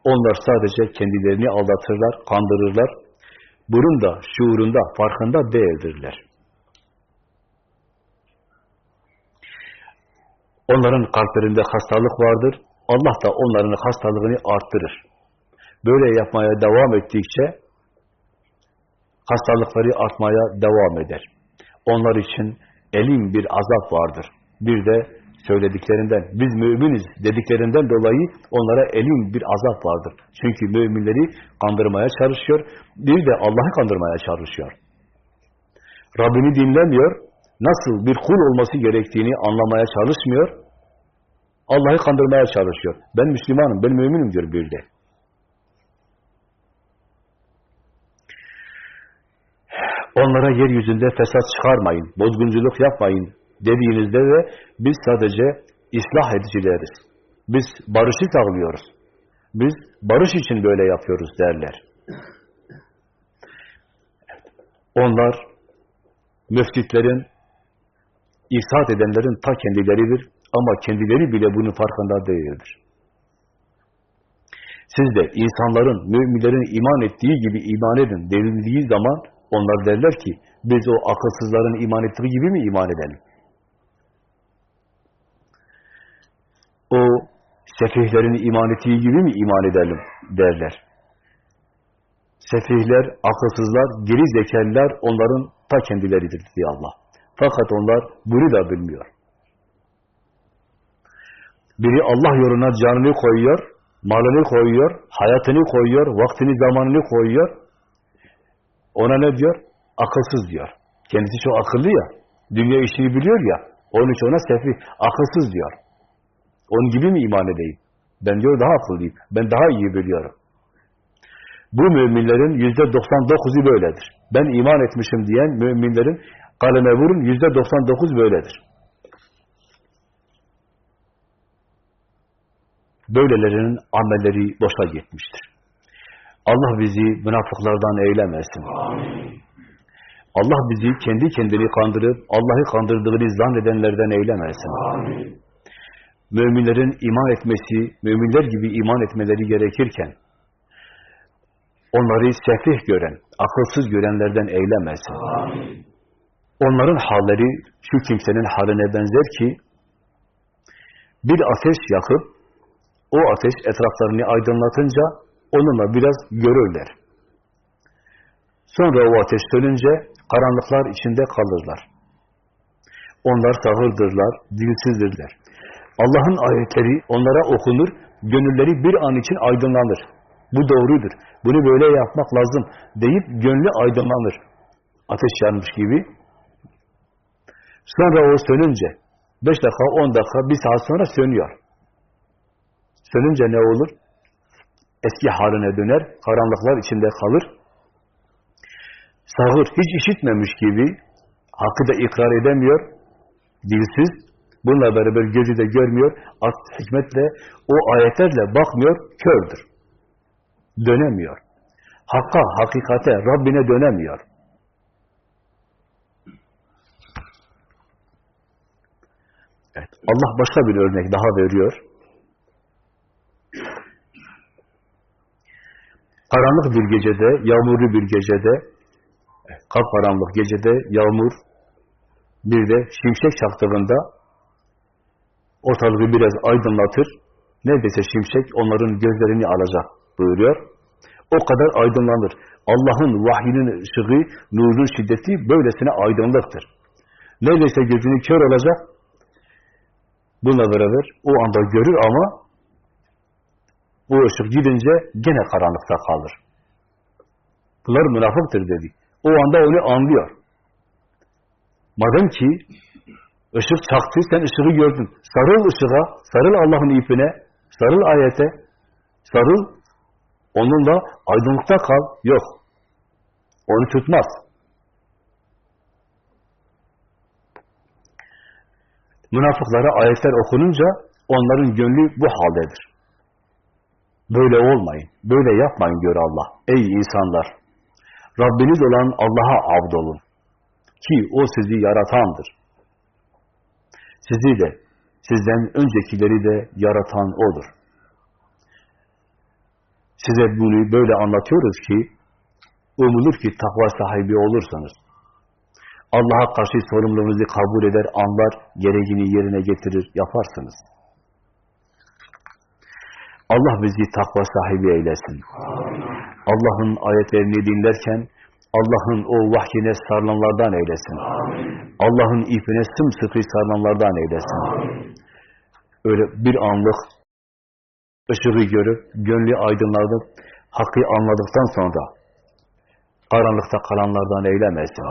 Onlar sadece kendilerini aldatırlar, kandırırlar. Bunun da şuurunda, farkında değildirler. Onların kalplerinde hastalık vardır. Allah da onların hastalığını arttırır. Böyle yapmaya devam ettikçe hastalıkları artmaya devam eder. Onlar için elim bir azap vardır. Bir de söylediklerinden, biz müminiz dediklerinden dolayı onlara elin bir azap vardır. Çünkü müminleri kandırmaya çalışıyor, bir de Allah'ı kandırmaya çalışıyor. Rabbini dinlemiyor, nasıl bir kul olması gerektiğini anlamaya çalışmıyor, Allah'ı kandırmaya çalışıyor. Ben Müslümanım, ben müminim diyor bir de. Onlara yeryüzünde fesat çıkarmayın, bozgunculuk yapmayın, dediğinizde de biz sadece ıslah edicileriz. Biz barışı sağlıyoruz. Biz barış için böyle yapıyoruz derler. Onlar müftitlerin, ifsad edenlerin ta kendileridir. Ama kendileri bile bunun farkında değildir. Siz de insanların, müminlerin iman ettiği gibi iman edin denildiği zaman onlar derler ki biz o akılsızların iman ettiği gibi mi iman edelim? o sefihlerin iman ettiği gibi mi iman edelim derler. Sefihler, akılsızlar, geri zekalılar onların ta kendileridir diye Allah. Fakat onlar bunu da bilmiyor. Biri Allah yoluna canını koyuyor, malını koyuyor, hayatını koyuyor, vaktini, zamanını koyuyor. Ona ne diyor? Akılsız diyor. Kendisi çok akıllı ya, dünya işini biliyor ya, onun için ona sefih, akılsız diyor. Onun gibi mi iman edeyim? Ben diyor daha akıllıyım. Ben daha iyi biliyorum. Bu müminlerin yüzde 99'u böyledir. Ben iman etmişim diyen müminlerin kaleme vurun yüzde 99 böyledir. Böylelerinin amelleri boşa gitmiştir. Allah bizi münafıklardan eylemesin. Allah bizi kendi kendini kandırıp Allah'ı kandırdığını zannedenlerden eylemesin. Amin müminlerin iman etmesi, müminler gibi iman etmeleri gerekirken, onları sefih gören, akılsız görenlerden eylemesin. Onların halleri şu kimsenin haline benzer ki, bir ateş yakıp, o ateş etraflarını aydınlatınca, onunla biraz görürler. Sonra o ateş sönünce, karanlıklar içinde kalırlar. Onlar sahırdırlar, dilsizdirler. Allah'ın ayetleri onlara okunur, gönülleri bir an için aydınlanır. Bu doğrudur. Bunu böyle yapmak lazım deyip gönlü aydınlanır. Ateş yanmış gibi. Sonra o sönünce, beş dakika, on dakika, bir saat sonra sönüyor. Sönünce ne olur? Eski haline döner, karanlıklar içinde kalır. Sağır, hiç işitmemiş gibi, hakkı da ikrar edemiyor, dilsiz, Bununla beraber gözü de görmüyor, aklı hikmetle, o ayetlerle bakmıyor, kördür. Dönemiyor. Hakka, hakikate, Rabbine dönemiyor. Evet, Allah başka bir örnek daha veriyor. Karanlık bir gecede, yağmurlu bir gecede, kapkaranlık gecede yağmur, bir de şimşek çaktığında ortalığı biraz aydınlatır. Neredeyse şimşek onların gözlerini alacak buyuruyor. O kadar aydınlanır. Allah'ın vahyinin ışığı, nurun şiddeti böylesine aydınlıktır. Neredeyse gözünü kör olacak. Bununla beraber o anda görür ama bu ışık gidince gene karanlıkta kalır. Bunlar münafıktır dedi. O anda onu anlıyor. Madem ki ışık çaktı, sen ışığı gördün. Sarıl ışığa, sarıl Allah'ın ipine, sarıl ayete, sarıl, onunla aydınlıkta kal. Yok. Onu tutmaz. Münafıklara ayetler okununca onların gönlü bu haldedir. Böyle olmayın, böyle yapmayın diyor Allah. Ey insanlar! Rabbiniz olan Allah'a abdolun. Ki O sizi yaratandır. Sizi de, sizden öncekileri de yaratan O'dur. Size bunu böyle anlatıyoruz ki, umulur ki takva sahibi olursanız, Allah'a karşı sorumluluğunuzu kabul eder, anlar, gereğini yerine getirir, yaparsınız. Allah bizi takva sahibi eylesin. Allah'ın ayetlerini dinlerken, Allah'ın o vahyine sarılanlardan eylesin. Allah'ın ipine sımsıkı sarılanlardan eylesin. Amin. Öyle bir anlık ışığı görüp, gönlü aydınlanıp, hakkı anladıktan sonra karanlıkta kalanlardan eylemesin.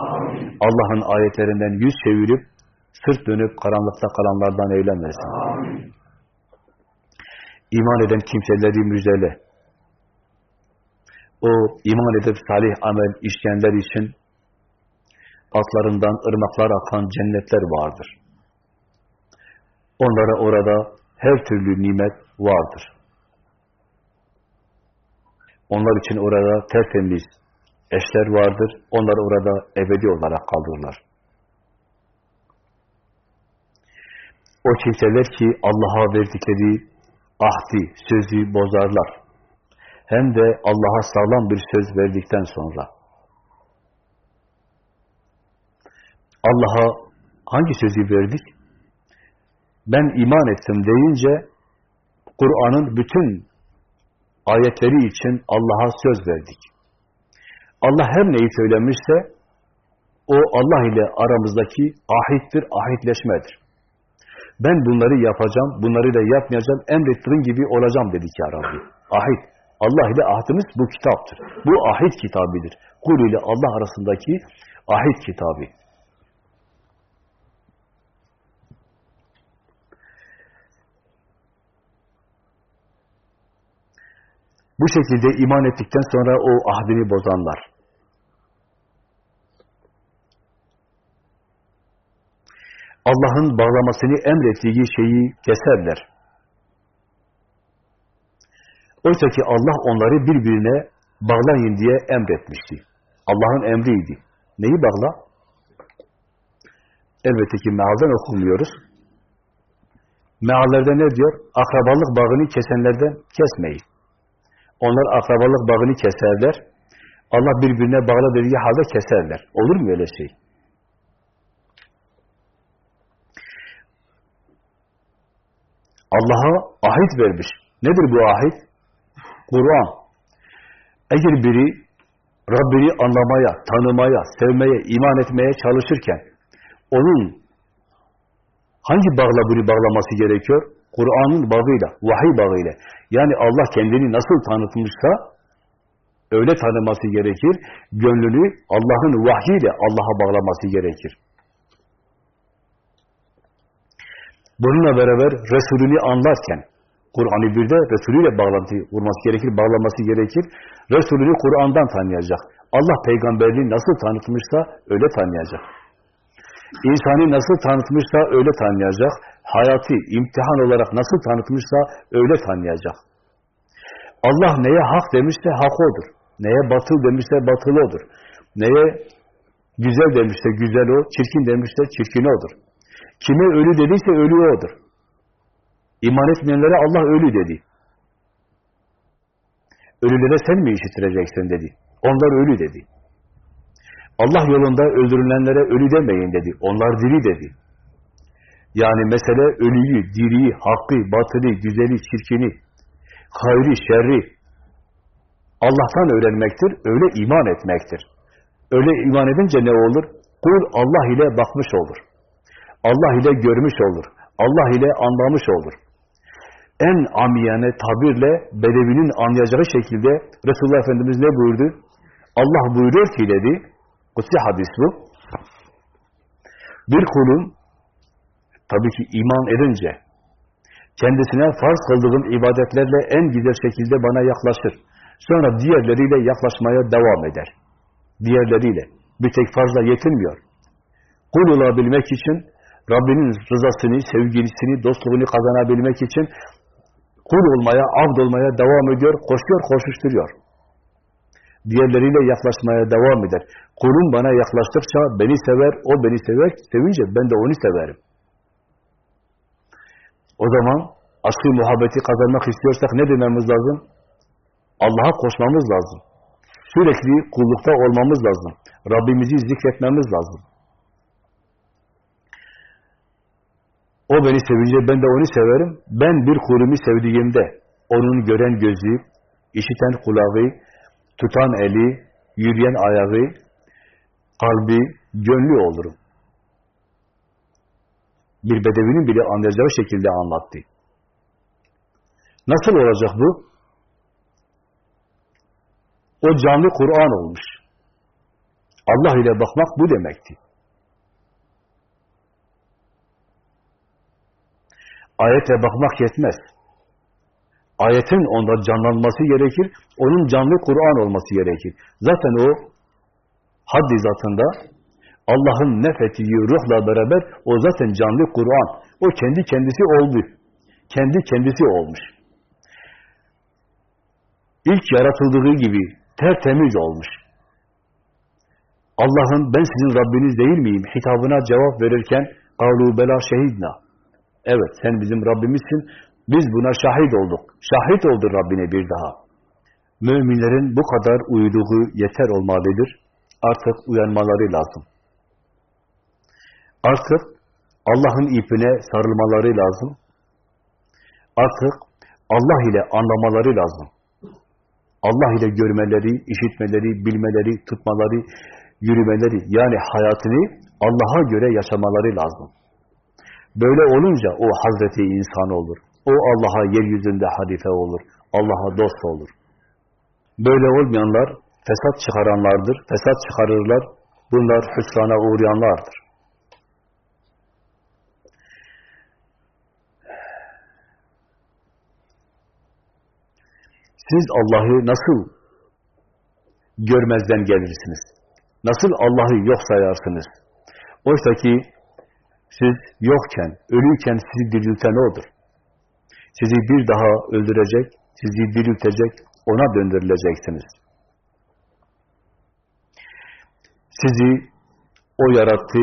Allah'ın ayetlerinden yüz çevirip, sırt dönüp karanlıkta kalanlardan eylemesin. İman eden kimseleri müjdele o iman edip salih amel işleyenler için altlarından ırmaklar akan cennetler vardır. Onlara orada her türlü nimet vardır. Onlar için orada tertemiz eşler vardır. Onlar orada ebedi olarak kalırlar. O kimseler ki Allah'a verdikleri ahdi, sözü bozarlar hem de Allah'a sağlam bir söz verdikten sonra Allah'a hangi sözü verdik? Ben iman ettim deyince Kur'an'ın bütün ayetleri için Allah'a söz verdik. Allah her neyi söylemişse o Allah ile aramızdaki ahittir, ahitleşmedir. Ben bunları yapacağım, bunları da yapmayacağım, emrettiğin gibi olacağım dedik ya Rabbi. Ahit. Allah ile ahdimiz bu kitaptır. Bu ahit kitabidir. Kul ile Allah arasındaki ahit kitabı. Bu şekilde iman ettikten sonra o ahdini bozanlar. Allah'ın bağlamasını emrettiği şeyi keserler. Oysa ki Allah onları birbirine bağlayın diye emretmişti. Allah'ın emriydi. Neyi bağla? Elbette ki mealden okumuyoruz. Meallerde ne diyor? Akrabalık bağını kesenlerden kesmeyin. Onlar akrabalık bağını keserler. Allah birbirine bağlı dediği halde keserler. Olur mu öyle şey? Allah'a ahit vermiş. Nedir bu ahit? Kur'an. Eğer biri Rabbini anlamaya, tanımaya, sevmeye, iman etmeye çalışırken onun hangi bağla bunu bağlaması gerekiyor? Kur'an'ın bağıyla, vahiy bağıyla. Yani Allah kendini nasıl tanıtmışsa öyle tanıması gerekir. Gönlünü Allah'ın vahyiyle Allah'a bağlaması gerekir. Bununla beraber Resulünü anlarken, Kur'an'ı bir de Resulüyle bağlantı vurması gerekir, bağlaması gerekir. Resulünü Kur'an'dan tanıyacak. Allah peygamberliği nasıl tanıtmışsa öyle tanıyacak. İnsanı nasıl tanıtmışsa öyle tanıyacak. Hayatı imtihan olarak nasıl tanıtmışsa öyle tanıyacak. Allah neye hak demişse hak odur. Neye batıl demişse batıl odur. Neye güzel demişse güzel o, çirkin demişse çirkin odur. Kime ölü dediyse ölü odur. İman etmeyenlere Allah ölü dedi. Ölülere sen mi işitireceksin dedi. Onlar ölü dedi. Allah yolunda öldürülenlere ölü demeyin dedi. Onlar diri dedi. Yani mesele ölüyü, diriyi, hakkı, batılı, güzeli, çirkini, hayri, şerri Allah'tan öğrenmektir, öyle iman etmektir. Öyle iman edince ne olur? Kul Allah ile bakmış olur. Allah ile görmüş olur. Allah ile anlamış olur. En amiyane tabirle Bedevi'nin anlayacağı şekilde Resulullah Efendimiz ne buyurdu? Allah buyuruyor ki dedi, kutsi hadis bu, bir kulun tabii ki iman edince kendisine farz kıldığım ibadetlerle en güzel şekilde bana yaklaşır. Sonra diğerleriyle yaklaşmaya devam eder. Diğerleriyle. Bir tek farzla yetinmiyor. Kul olabilmek için Rabbinin rızasını, sevgilisini, dostluğunu kazanabilmek için kul olmaya, abd olmaya devam ediyor, koşuyor, koşuşturuyor. Diğerleriyle yaklaşmaya devam eder. Kulum bana yaklaştıkça beni sever, o beni sever, sevince ben de onu severim. O zaman aşkı muhabbeti kazanmak istiyorsak ne dememiz lazım? Allah'a koşmamız lazım. Sürekli kullukta olmamız lazım. Rabbimizi zikretmemiz lazım. O beni sevince ben de onu severim. Ben bir kulumu sevdiğimde onun gören gözü, işiten kulağı, tutan eli, yürüyen ayağı, kalbi, gönlü olurum. Bir bedevinin bile anlayacağı şekilde anlattı. Nasıl olacak bu? O canlı Kur'an olmuş. Allah ile bakmak bu demekti. Ayete bakmak yetmez. Ayetin onda canlanması gerekir. Onun canlı Kur'an olması gerekir. Zaten o haddi zatında Allah'ın nefettiği ruhla beraber o zaten canlı Kur'an. O kendi kendisi oldu. Kendi kendisi olmuş. İlk yaratıldığı gibi tertemiz olmuş. Allah'ın ben sizin Rabbiniz değil miyim hitabına cevap verirken kavlu bela şehidna Evet sen bizim Rabbimizsin. Biz buna şahit olduk. Şahit oldu Rabbine bir daha. Müminlerin bu kadar uyuduğu yeter olmalıdır. Artık uyanmaları lazım. Artık Allah'ın ipine sarılmaları lazım. Artık Allah ile anlamaları lazım. Allah ile görmeleri, işitmeleri, bilmeleri, tutmaları, yürümeleri, yani hayatını Allah'a göre yaşamaları lazım. Böyle olunca o Hazreti insan olur. O Allah'a yeryüzünde halife olur. Allah'a dost olur. Böyle olmayanlar fesat çıkaranlardır. Fesat çıkarırlar. Bunlar hüsrana uğrayanlardır. Siz Allah'ı nasıl görmezden gelirsiniz? Nasıl Allah'ı yok sayarsınız? Oysa ki siz yokken, ölüyken sizi dirilten O'dur. Sizi bir daha öldürecek, sizi diriltecek, O'na döndürüleceksiniz. Sizi O yarattı,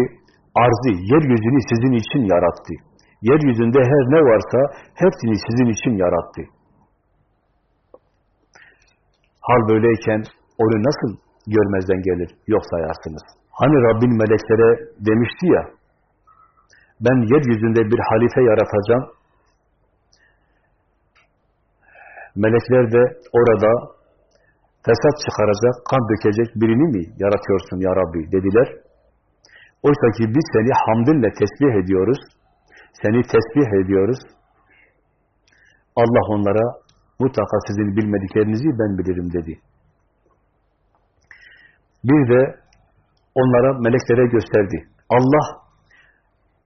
arzı, yeryüzünü sizin için yarattı. Yeryüzünde her ne varsa hepsini sizin için yarattı. Hal böyleyken onu nasıl görmezden gelir, yok sayarsınız? Hani Rabbin meleklere demişti ya, ben yeryüzünde bir halife yaratacağım. Melekler de orada fesat çıkaracak, kan dökecek birini mi yaratıyorsun ya Rabbi dediler. Oysa ki biz seni hamdinle tesbih ediyoruz. Seni tesbih ediyoruz. Allah onlara mutlaka sizin bilmediklerinizi ben bilirim dedi. Bir de onlara meleklere gösterdi. Allah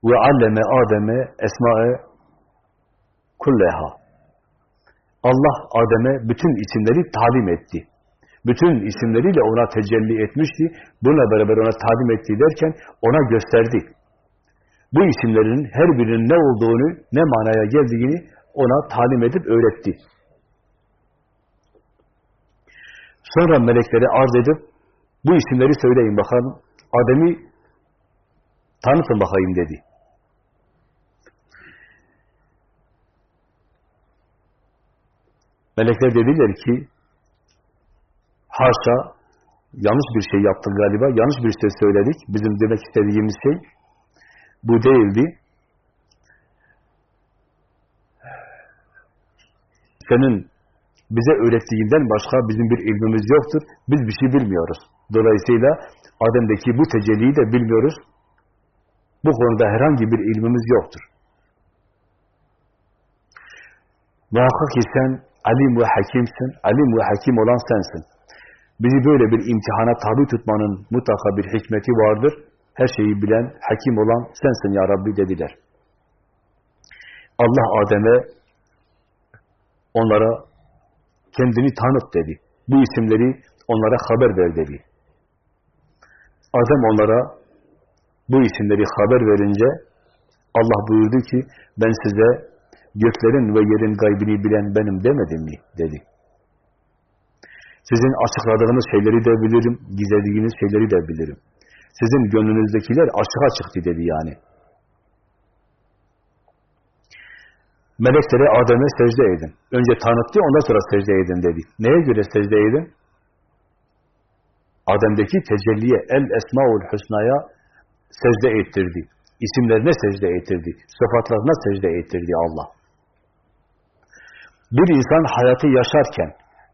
ve alleme Adem'e esma'e kulleha. Allah Adem'e bütün isimleri talim etti. Bütün isimleriyle ona tecelli etmişti. Bununla beraber ona talim etti derken ona gösterdi. bu isimlerin her birinin ne olduğunu, ne manaya geldiğini ona talim edip öğretti. Sonra meleklere arz edip bu isimleri söyleyin bakalım. Adem'i tanıtın bakayım dedi. Melekler dediler ki haşa yanlış bir şey yaptık galiba, yanlış bir şey söyledik. Bizim demek istediğimiz şey bu değildi. Senin bize öğrettiğinden başka bizim bir ilmimiz yoktur. Biz bir şey bilmiyoruz. Dolayısıyla Adem'deki bu tecelliyi de bilmiyoruz. Bu konuda herhangi bir ilmimiz yoktur. Muhakkak ki sen alim ve hakimsin, alim ve hakim olan sensin. Bizi böyle bir imtihana tabi tutmanın mutlaka bir hikmeti vardır. Her şeyi bilen, hakim olan sensin ya Rabbi dediler. Allah Adem'e onlara kendini tanıt dedi. Bu isimleri onlara haber ver dedi. Adem onlara bu isimleri haber verince Allah buyurdu ki ben size göklerin ve yerin gaybini bilen benim demedim mi? dedi. Sizin açıkladığınız şeyleri de bilirim, gizlediğiniz şeyleri de bilirim. Sizin gönlünüzdekiler açığa çıktı dedi yani. Meleklere Adem'e secde edin. Önce tanıttı, ondan sonra secde edin dedi. Neye göre secde edin? Adem'deki tecelliye, el esmaul husnaya secde ettirdi. İsimlerine secde ettirdi. Sıfatlarına secde ettirdi Allah. Bir insan hayatı yaşarken,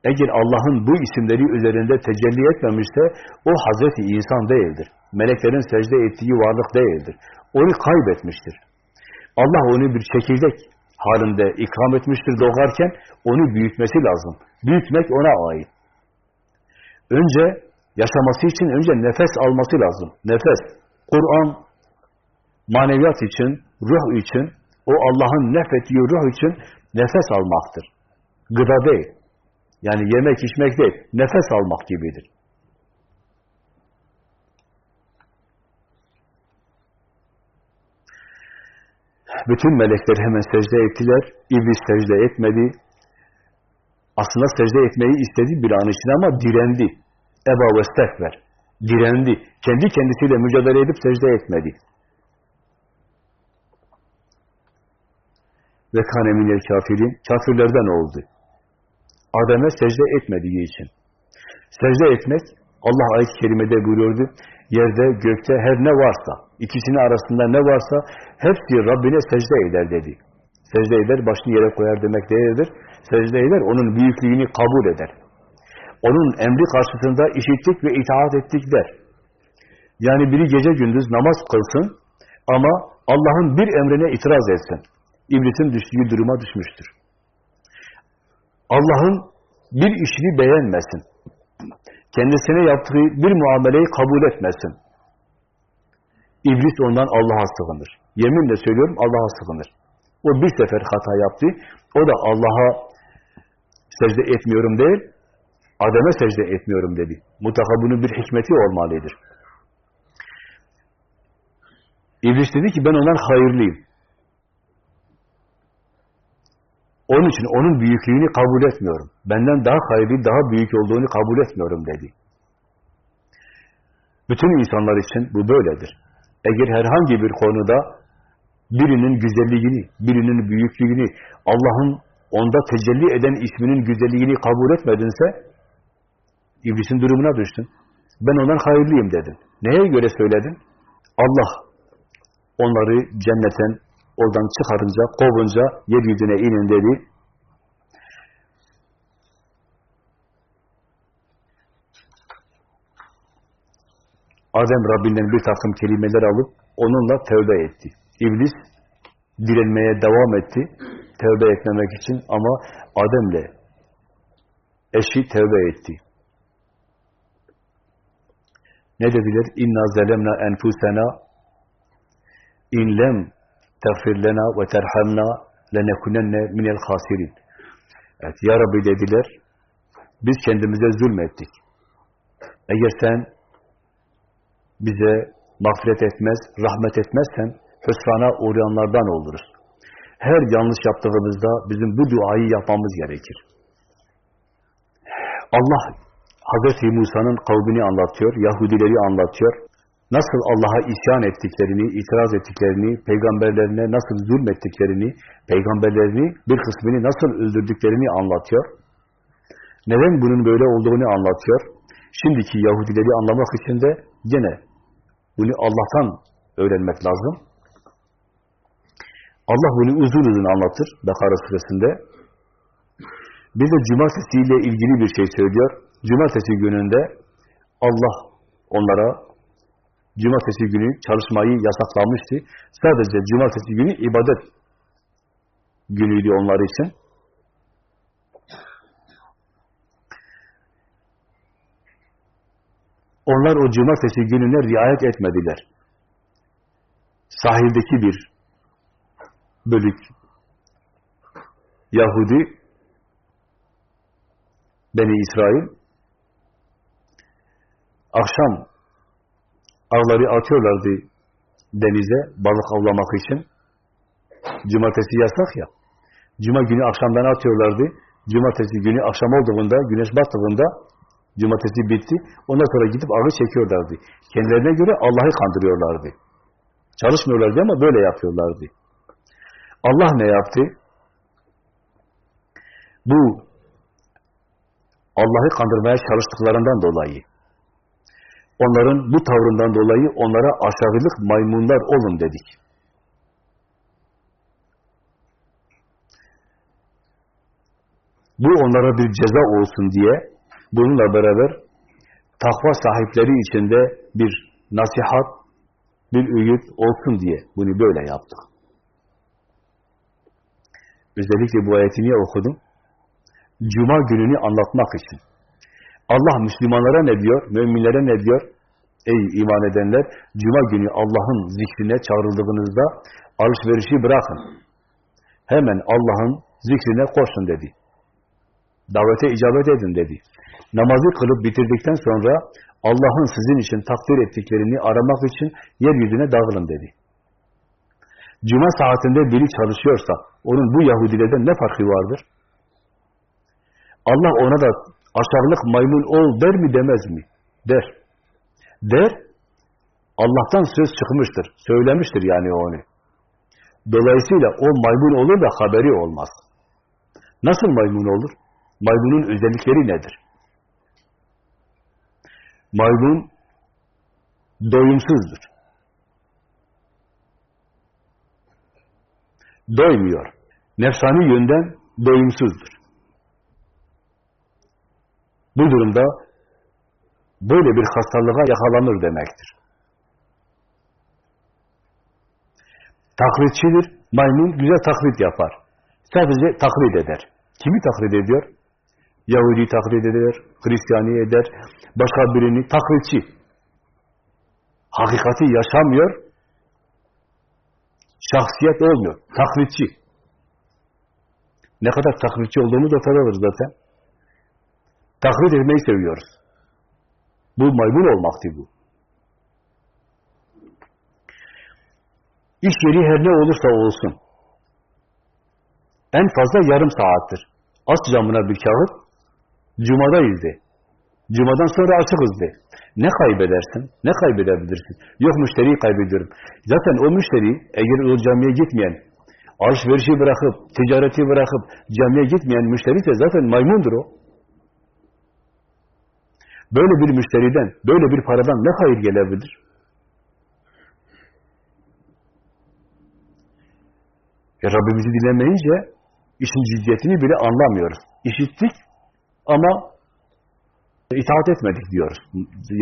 eğer Allah'ın bu isimleri üzerinde tecelli etmemişse, o Hazreti insan değildir. Meleklerin secde ettiği varlık değildir. Onu kaybetmiştir. Allah onu bir çekirdek halinde ikram etmiştir doğarken, onu büyütmesi lazım. Büyütmek ona ait. Önce, yaşaması için önce nefes alması lazım. Nefes. Kur'an, maneviyat için, ruh için, o Allah'ın nefettiği ruh için nefes almaktır. Gıda değil. Yani yemek içmek değil, nefes almak gibidir. Bütün melekler hemen secde ettiler. İblis secde etmedi. Aslında secde etmeyi istedi bir an için ama direndi. Eba ve stekver. Direndi. Kendi kendisiyle mücadele edip secde etmedi. Ve kaneminel kafirin, kafirlerden oldu. Adem'e secde etmediği için. Secde etmek, Allah ayet-i kerimede buyuruyordu, yerde, gökte her ne varsa, ikisinin arasında ne varsa, hepsi Rabbine secde eder dedi. Secde eder, başını yere koyar demek değildir. Secde eder, onun büyüklüğünü kabul eder. Onun emri karşısında işittik ve itaat ettik der. Yani biri gece gündüz namaz kılsın ama Allah'ın bir emrine itiraz etsin. İblisin düştüğü duruma düşmüştür. Allah'ın bir işini beğenmesin. Kendisine yaptığı bir muameleyi kabul etmesin. İblis ondan Allah'a sığınır. Yeminle söylüyorum Allah'a sığınır. O bir sefer hata yaptı. O da Allah'a secde etmiyorum değil, Adem'e secde etmiyorum dedi. Mutlaka bunun bir hikmeti olmalıdır. İblis dedi ki ben ondan hayırlıyım. Onun için onun büyüklüğünü kabul etmiyorum. Benden daha hayırlı, daha büyük olduğunu kabul etmiyorum dedi. Bütün insanlar için bu böyledir. Eğer herhangi bir konuda birinin güzelliğini, birinin büyüklüğünü, Allah'ın onda tecelli eden isminin güzelliğini kabul etmedinse, iblisin durumuna düştün. Ben ondan hayırlıyım dedin. Neye göre söyledin? Allah onları cennetten oradan çıkarınca, kovunca yeryüzüne inin dedi. Adem Rabbinden bir takım kelimeler alıp onunla tövbe etti. İblis direnmeye devam etti. Tövbe etmemek için ama Adem'le eşi tövbe etti. Ne dediler? İnna zelemna enfusena in lena ve terhamna lenekunenne minel hasirin. Evet, Ya Rabbi dediler, biz kendimize zulmettik. Eğer sen bize mağfiret etmez, rahmet etmezsen, hüsrana uğrayanlardan oluruz. Her yanlış yaptığımızda bizim bu duayı yapmamız gerekir. Allah Hazreti Musa'nın kavmini anlatıyor, Yahudileri anlatıyor. Nasıl Allah'a isyan ettiklerini, itiraz ettiklerini, peygamberlerine nasıl zulmettiklerini, peygamberlerini bir kısmını nasıl öldürdüklerini anlatıyor. Neden bunun böyle olduğunu anlatıyor. Şimdiki Yahudileri anlamak için de gene bunu Allah'tan öğrenmek lazım. Allah bunu uzun uzun anlatır Bekara suresinde. Bir de cumartesi ile ilgili bir şey söylüyor. Cumartesi gününde Allah onlara cumartesi günü çalışmayı yasaklamıştı. Sadece cumartesi günü ibadet günüydü onlar için. Onlar o cumartesi gününe riayet etmediler. Sahildeki bir bölük Yahudi Beni İsrail akşam avları atıyorlardı denize balık avlamak için. Cumartesi yasak ya. Cuma günü akşamdan atıyorlardı. Cumartesi günü akşam olduğunda, güneş battığında cumartesi bitti. Ondan sonra gidip avı çekiyorlardı. Kendilerine göre Allah'ı kandırıyorlardı. Çalışmıyorlardı ama böyle yapıyorlardı. Allah ne yaptı? Bu Allah'ı kandırmaya çalıştıklarından dolayı onların bu tavrından dolayı onlara aşağılık maymunlar olun dedik. Bu onlara bir ceza olsun diye bununla beraber takva sahipleri içinde bir nasihat, bir öğüt olsun diye bunu böyle yaptık. Özellikle bu ayeti niye okudum? Cuma gününü anlatmak için. Allah Müslümanlara ne diyor? Müminlere ne diyor? Ey iman edenler! Cuma günü Allah'ın zikrine çağrıldığınızda alışverişi bırakın. Hemen Allah'ın zikrine koşun dedi. Davete icabet edin dedi. Namazı kılıp bitirdikten sonra Allah'ın sizin için takdir ettiklerini aramak için yeryüzüne dağılın dedi. Cuma saatinde biri çalışıyorsa onun bu Yahudilerden ne farkı vardır? Allah ona da aşağılık maymun ol der mi demez mi? Der. Der. Allah'tan söz çıkmıştır. Söylemiştir yani onu. Dolayısıyla o maymun olur da haberi olmaz. Nasıl maymun olur? Maymunun özellikleri nedir? Maymun doyumsuzdur. Doymuyor. Nefsani yönden doyumsuzdur. Bu durumda böyle bir hastalığa yakalanır demektir. Taklitçidir. Maymun güzel taklit yapar. Sadece taklit eder. Kimi taklit ediyor? Yahudi taklit eder, Hristiyani eder, başka birini taklitçi. Hakikati yaşamıyor, şahsiyet olmuyor, taklitçi. Ne kadar taklitçi olduğumuz ortadadır zaten. Taklit etmeyi seviyoruz. Bu maymun olmaktı bu. İş yeri her ne olursa olsun. En fazla yarım saattir. Aç camına bir kağıt, Cuma'dayız de. Cumadan sonra açıkız de. Ne kaybedersin? Ne kaybedebilirsin? Yok müşteriyi kaybediyorum. Zaten o müşteri eğer o camiye gitmeyen, alışverişi bırakıp, ticareti bırakıp camiye gitmeyen müşteri ise zaten maymundur o. Böyle bir müşteriden, böyle bir paradan ne hayır gelebilir? E Rabbimizi dinlemeyince işin ciddiyetini bile anlamıyoruz. İşittik ama itaat etmedik diyoruz.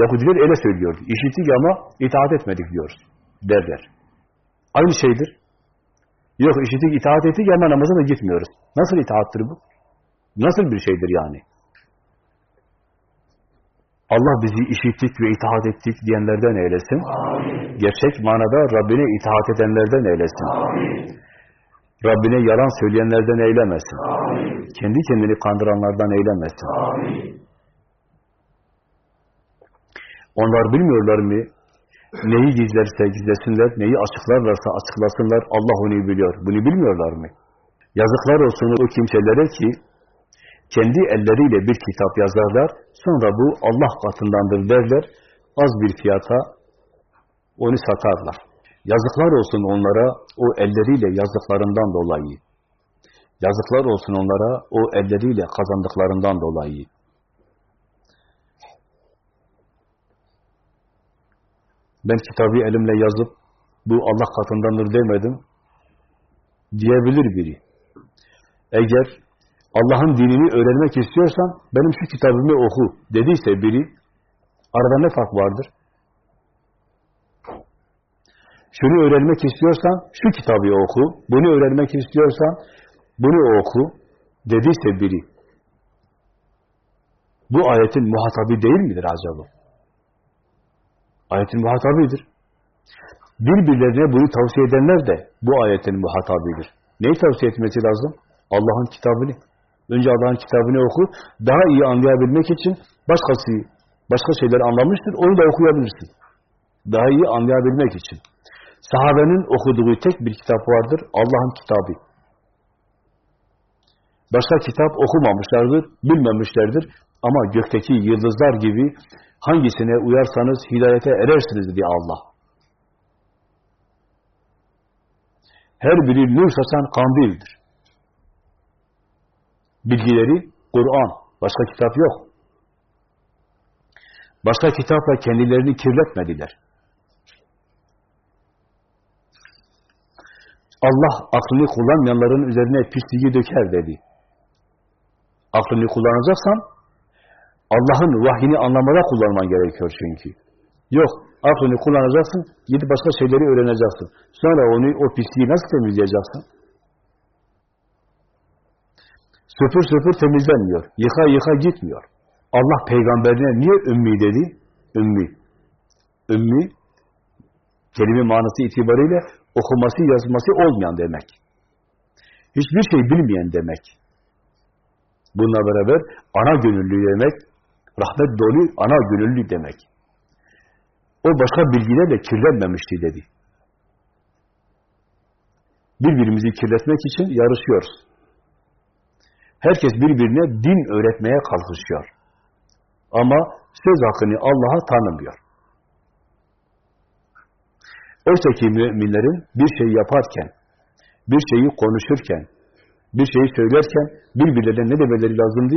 Yahudiler öyle söylüyordu. İşittik ama itaat etmedik diyoruz derler. Aynı şeydir. Yok işittik, itaat ettik ama namaza da gitmiyoruz. Nasıl itaattır bu? Nasıl bir şeydir yani? Allah bizi işittik ve itaat ettik diyenlerden eylesin. Amin. Gerçek manada Rabbine itaat edenlerden eylesin. Amin. Rabbine yalan söyleyenlerden eylemesin. Amin. Kendi kendini kandıranlardan eylemesin. Amin. Onlar bilmiyorlar mı? Neyi gizlerse gizlesinler, neyi açıklarlarsa açıklasınlar, Allah onu biliyor. Bunu bilmiyorlar mı? Yazıklar olsun o kimselere ki, kendi elleriyle bir kitap yazarlar, sonra bu Allah katındandır derler, az bir fiyata onu satarlar. Yazıklar olsun onlara o elleriyle yazdıklarından dolayı. Yazıklar olsun onlara o elleriyle kazandıklarından dolayı. Ben kitabı elimle yazıp bu Allah katındandır demedim diyebilir biri. Eğer Allah'ın dinini öğrenmek istiyorsan benim şu kitabımı oku dediyse biri arada ne fark vardır? Şunu öğrenmek istiyorsan şu kitabı oku, bunu öğrenmek istiyorsan bunu oku dediyse biri. Bu ayetin muhatabı değil midir acaba? Ayetin muhatabıdır. Birbirlerine bunu tavsiye edenler de bu ayetin muhatabıdır. Neyi tavsiye etmesi lazım? Allah'ın kitabını. Önce Allah'ın kitabını oku. Daha iyi anlayabilmek için başkası başka şeyler anlamıştır. Onu da okuyabilirsin. Daha iyi anlayabilmek için. Sahabenin okuduğu tek bir kitap vardır. Allah'ın kitabı. Başka kitap okumamışlardır, bilmemişlerdir. Ama gökteki yıldızlar gibi hangisine uyarsanız hidayete erersiniz diye Allah. Her biri nur saçan kandildir. Bilgileri Kur'an, başka kitap yok. Başka kitapla kendilerini kirletmediler. Allah aklını kullanmayanların üzerine pisliği döker dedi. Aklını kullanacaksan Allah'ın vahyini anlamada kullanman gerekiyor çünkü. Yok, aklını kullanacaksın, gidip başka şeyleri öğreneceksin. Sonra onu, o pisliği nasıl temizleyeceksin? Sıfır sıfır temizlenmiyor. Yıka yıka gitmiyor. Allah peygamberine niye ümmi dedi? Ümmi. Ümmi, kelime manası itibariyle okuması, yazması olmayan demek. Hiçbir şey bilmeyen demek. Bununla beraber ana gönüllü demek, rahmet dolu ana gönüllü demek. O başka bilgilerle kirlenmemişti dedi. Birbirimizi kirletmek için yarışıyoruz. Herkes birbirine din öğretmeye kalkışıyor. Ama söz hakkını Allah'a tanımıyor. Oysa ki müminlerin bir şey yaparken, bir şeyi konuşurken, bir şeyi söylerken birbirlerine ne demeleri lazımdı?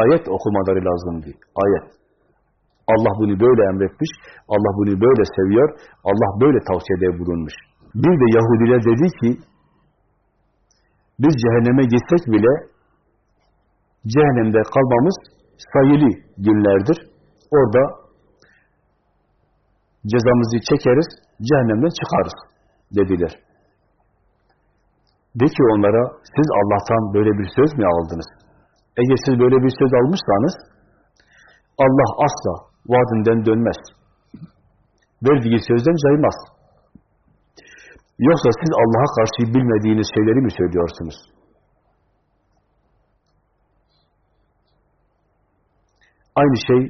Ayet okumaları lazımdı. Ayet. Allah bunu böyle emretmiş, Allah bunu böyle seviyor, Allah böyle tavsiyede bulunmuş. Bir de Yahudiler dedi ki, biz cehenneme gitsek bile cehennemde kalmamız sayılı günlerdir. Orada cezamızı çekeriz, cehennemden çıkarız dediler. De ki onlara, siz Allah'tan böyle bir söz mü aldınız? Eğer siz böyle bir söz almışsanız, Allah asla vaadinden dönmez. Verdiği sözden caymaz. Yoksa siz Allah'a karşı bilmediğiniz şeyleri mi söylüyorsunuz? Aynı şey,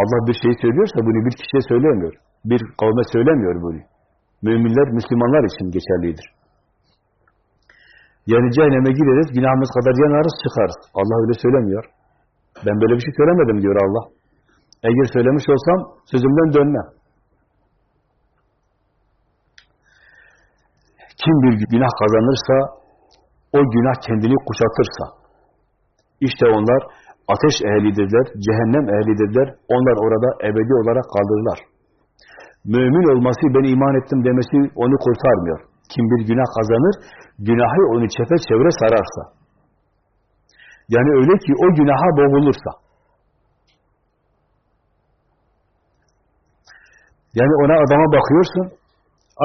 Allah bir şey söylüyorsa bunu bir kişiye söylemiyor. Bir kavme söylemiyor bunu. Müminler, Müslümanlar için geçerlidir. Yani cehenneme gireriz, günahımız kadar yanarız, çıkarız. Allah öyle söylemiyor. Ben böyle bir şey söylemedim diyor Allah. Eğer söylemiş olsam sözümden dönmem. Kim bir günah kazanırsa, o günah kendini kuşatırsa, işte onlar ateş ehlidirler, cehennem ehlidirler, onlar orada ebedi olarak kaldırırlar. Mümin olması, ben iman ettim demesi onu kurtarmıyor. Kim bir günah kazanır, günahı onu çepeçevre sararsa. Yani öyle ki o günaha boğulursa. Yani ona adama bakıyorsun,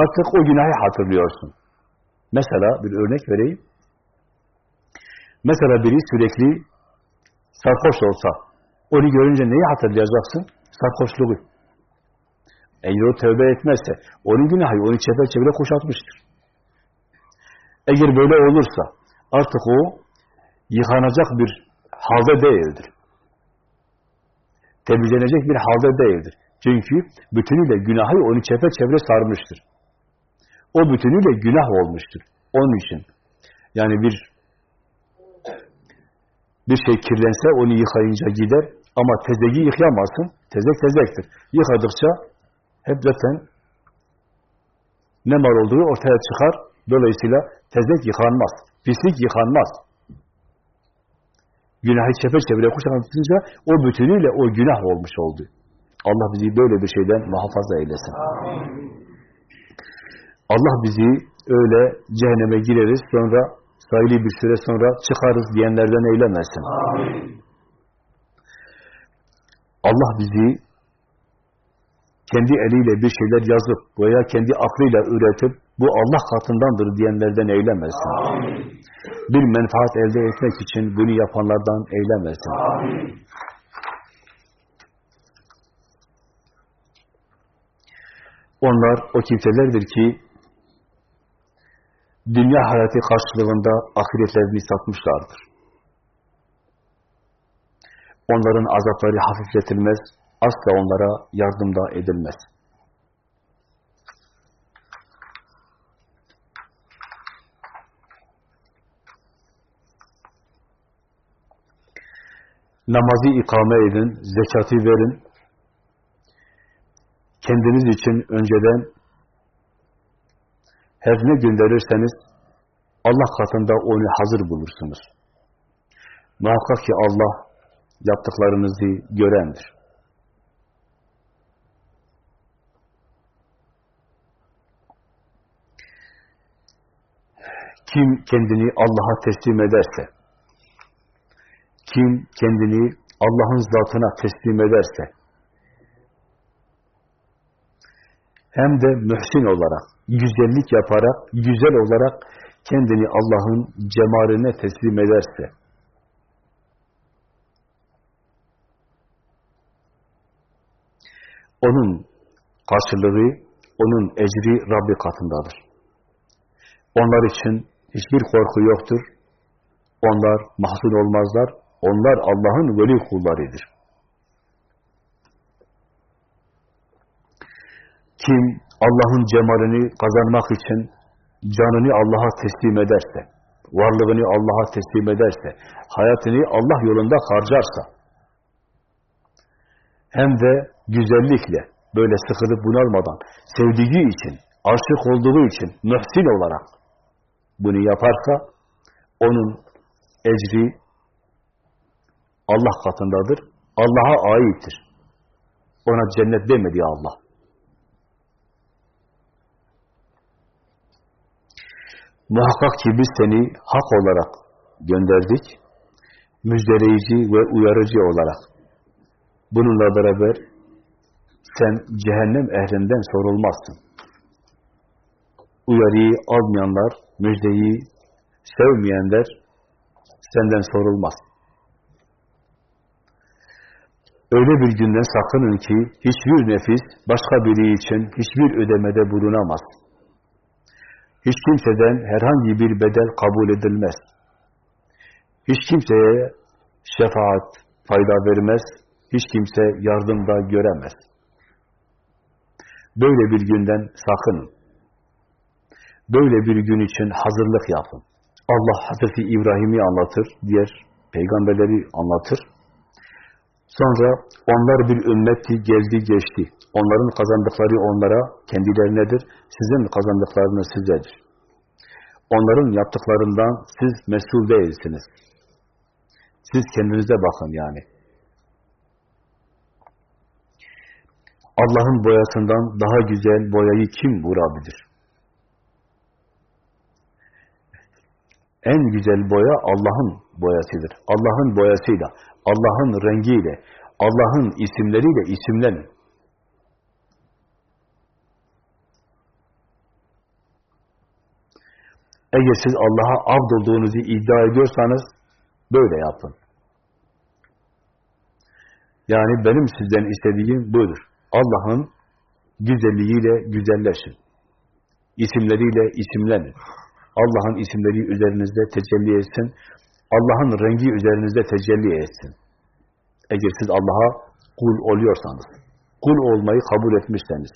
artık o günahı hatırlıyorsun. Mesela bir örnek vereyim. Mesela biri sürekli sarhoş olsa, onu görünce neyi hatırlayacaksın? Sarhoşluğu. Eğer o tövbe etmezse, onun günahı onu çepeçevre kuşatmıştır. Eğer böyle olursa, artık o yıkanacak bir halde değildir. Temizlenecek bir halde değildir. Çünkü bütünüyle günahı onu çepeçevre sarmıştır. O bütünüyle günah olmuştur. Onun için. Yani bir bir şey kirlense onu yıkayınca gider ama tezeki yıkayamazsın. Tezek tezektir. Yıkadıkça hep zaten ne mal olduğu ortaya çıkar. Dolayısıyla tezek yıkanmaz. Pislik yıkanmaz. Günahı çepeçevre kuşatınca o bütünüyle o günah olmuş oldu. Allah bizi böyle bir şeyden muhafaza eylesin. Allah bizi öyle cehenneme gireriz sonra sayılı bir süre sonra çıkarız diyenlerden eylemesin. Allah bizi kendi eliyle bir şeyler yazıp veya kendi aklıyla üretip bu Allah katındandır diyenlerden eylemesin. Bir menfaat elde etmek için bunu yapanlardan eylemesin. Onlar o kimselerdir ki dünya hayatı karşılığında ahiretlerini satmışlardır. Onların azapları hafifletilmez, asla onlara yardım da edilmez. Namazı ikame edin, zekatı verin. Kendiniz için önceden her ne gönderirseniz Allah katında onu hazır bulursunuz. Muhakkak ki Allah yaptıklarınızı görendir. Kim kendini Allah'a teslim ederse, kim kendini Allah'ın zatına teslim ederse, hem de mühsin olarak, güzellik yaparak, güzel olarak kendini Allah'ın cemaline teslim ederse, onun karşılığı, onun ecri Rabbi katındadır. Onlar için hiçbir korku yoktur. Onlar mahzun olmazlar. Onlar Allah'ın veli kullarıdır. Kim Allah'ın cemalini kazanmak için canını Allah'a teslim ederse, varlığını Allah'a teslim ederse, hayatını Allah yolunda harcarsa, hem de güzellikle, böyle sıkılıp bunalmadan, sevdiği için, aşık olduğu için, mühsin olarak bunu yaparsa, onun ecri Allah katındadır. Allah'a aittir. Ona cennet demedi Allah. Muhakkak ki biz seni hak olarak gönderdik. Müjdeleyici ve uyarıcı olarak. Bununla beraber sen cehennem ehlinden sorulmazsın. Uyarıyı almayanlar, müjdeyi sevmeyenler senden sorulmaz. Öyle bir günden sakının ki hiçbir nefis başka biri için hiçbir ödemede bulunamaz. Hiç kimseden herhangi bir bedel kabul edilmez. Hiç kimseye şefaat fayda vermez. Hiç kimse yardım da göremez. Böyle bir günden sakının. Böyle bir gün için hazırlık yapın. Allah Hazreti İbrahim'i anlatır, diğer peygamberleri anlatır. Sonra onlar bir ümmetti, geldi geçti. Onların kazandıkları onlara kendilerinedir, sizin kazandıklarınız sizedir. Onların yaptıklarından siz mesul değilsiniz. Siz kendinize bakın yani. Allah'ın boyasından daha güzel boyayı kim vurabilir? En güzel boya Allah'ın boyasıdır. Allah'ın boyasıyla, Allah'ın rengiyle, Allah'ın isimleriyle isimlenin. Eğer siz Allah'a abd olduğunuzu iddia ediyorsanız böyle yapın. Yani benim sizden istediğim budur. Allah'ın güzelliğiyle güzelleşin. İsimleriyle isimlenin. Allah'ın isimleri üzerinizde tecelli etsin. Allah'ın rengi üzerinizde tecelli etsin. Eğer siz Allah'a kul oluyorsanız. kul olmayı kabul etmişseniz.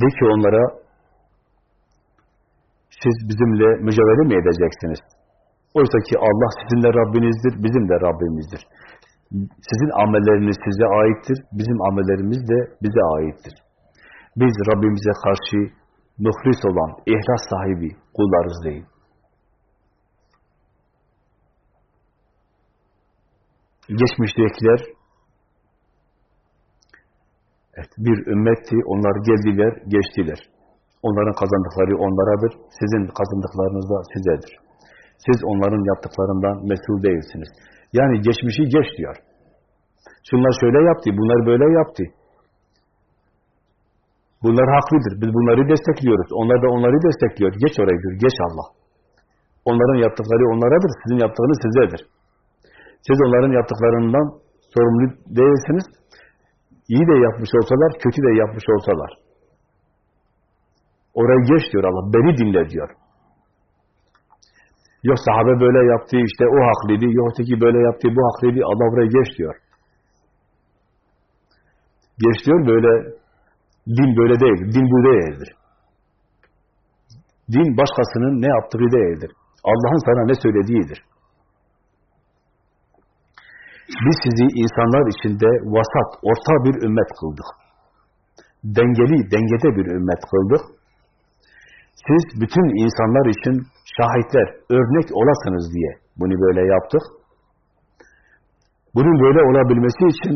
De ki onlara, siz bizimle mücadele mi edeceksiniz? Oysa ki Allah sizin de Rabbinizdir, bizim de Rabbimizdir. Sizin amelleriniz size aittir, bizim amellerimiz de bize aittir. Biz Rabbimize karşı muhlis olan, ihlas sahibi kullarız değil. Geçmiştekiler evet, bir ümmetti, onlar geldiler, geçtiler. Onların kazandıkları onlaradır, sizin kazandıklarınız da sizedir. Siz onların yaptıklarından mesul değilsiniz. Yani geçmişi geç diyor. Şunlar şöyle yaptı, bunlar böyle yaptı. Bunlar haklıdır. Biz bunları destekliyoruz. Onlar da onları destekliyor. Geç orayı diyor. Geç Allah. Onların yaptıkları onlaradır. Sizin yaptığınız sizedir. Siz onların yaptıklarından sorumlu değilsiniz. İyi de yapmış olsalar, kötü de yapmış olsalar. Orayı geç diyor Allah. Beni dinle diyor. Yok sahabe böyle yaptı, işte o haklıydı. Yok öteki böyle yaptı, bu haklıydı. Allah oraya geç diyor. Geç diyor böyle Din böyle değil. Din bu değildir. Din başkasının ne yaptığı değildir. Allah'ın sana ne söylediğidir. Biz sizi insanlar içinde vasat, orta bir ümmet kıldık. Dengeli, dengede bir ümmet kıldık. Siz bütün insanlar için şahitler, örnek olasınız diye bunu böyle yaptık. Bunun böyle olabilmesi için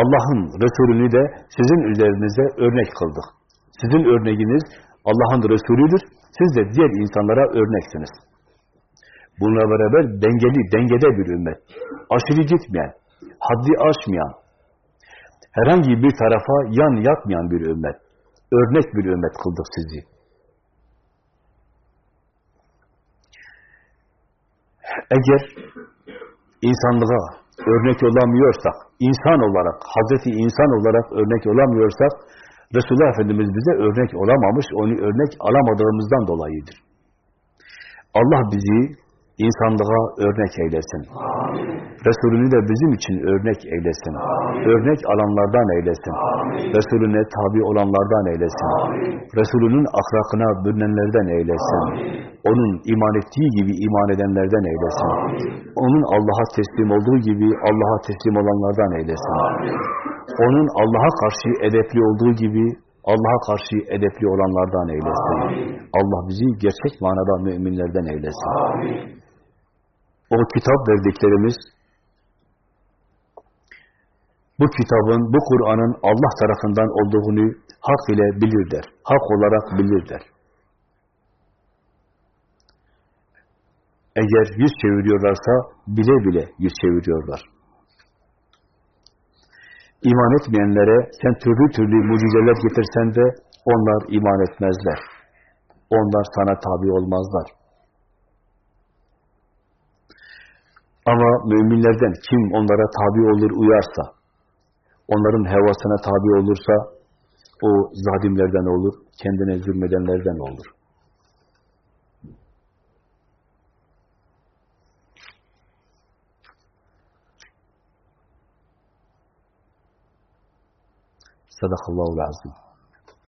Allah'ın Resulünü de sizin üzerinize örnek kıldık. Sizin örneğiniz Allah'ın Resulüdür. Siz de diğer insanlara örneksiniz. Bununla beraber dengeli, dengede bir ümmet. Aşırı gitmeyen, haddi aşmayan, herhangi bir tarafa yan yatmayan bir ümmet. Örnek bir ümmet kıldık sizi. Eğer insanlığa örnek olamıyorsak, insan olarak, Hazreti insan olarak örnek olamıyorsak, Resulullah Efendimiz bize örnek olamamış, onu örnek alamadığımızdan dolayıdır. Allah bizi insanlığa örnek eylesin. Amin. Resulünü de bizim için örnek eylesin. Amin. Örnek alanlardan eylesin. Amin. Resulüne tabi olanlardan eylesin. Amin. Resulünün ahlakına bürünenlerden eylesin. Amin. Onun iman ettiği gibi iman edenlerden eylesin. Amin. Onun Allah'a teslim olduğu gibi Allah'a teslim olanlardan eylesin. Amin. Onun Allah'a karşı edepli olduğu gibi Allah'a karşı edepli olanlardan eylesin. Amin. Allah bizi gerçek manada müminlerden eylesin. Amin. O kitap verdiklerimiz bu kitabın, bu Kur'an'ın Allah tarafından olduğunu hak ile bilirler. Hak olarak bilirler. Eğer yüz çeviriyorlarsa bile bile yüz çeviriyorlar. İman etmeyenlere sen türlü türlü mucizeler getirsen de onlar iman etmezler. Onlar sana tabi olmazlar. Ama müminlerden kim onlara tabi olur, uyarsa, onların hevasına tabi olursa, o zalimlerden olur, kendine zulmedenlerden olur. Sadakallahu lazım.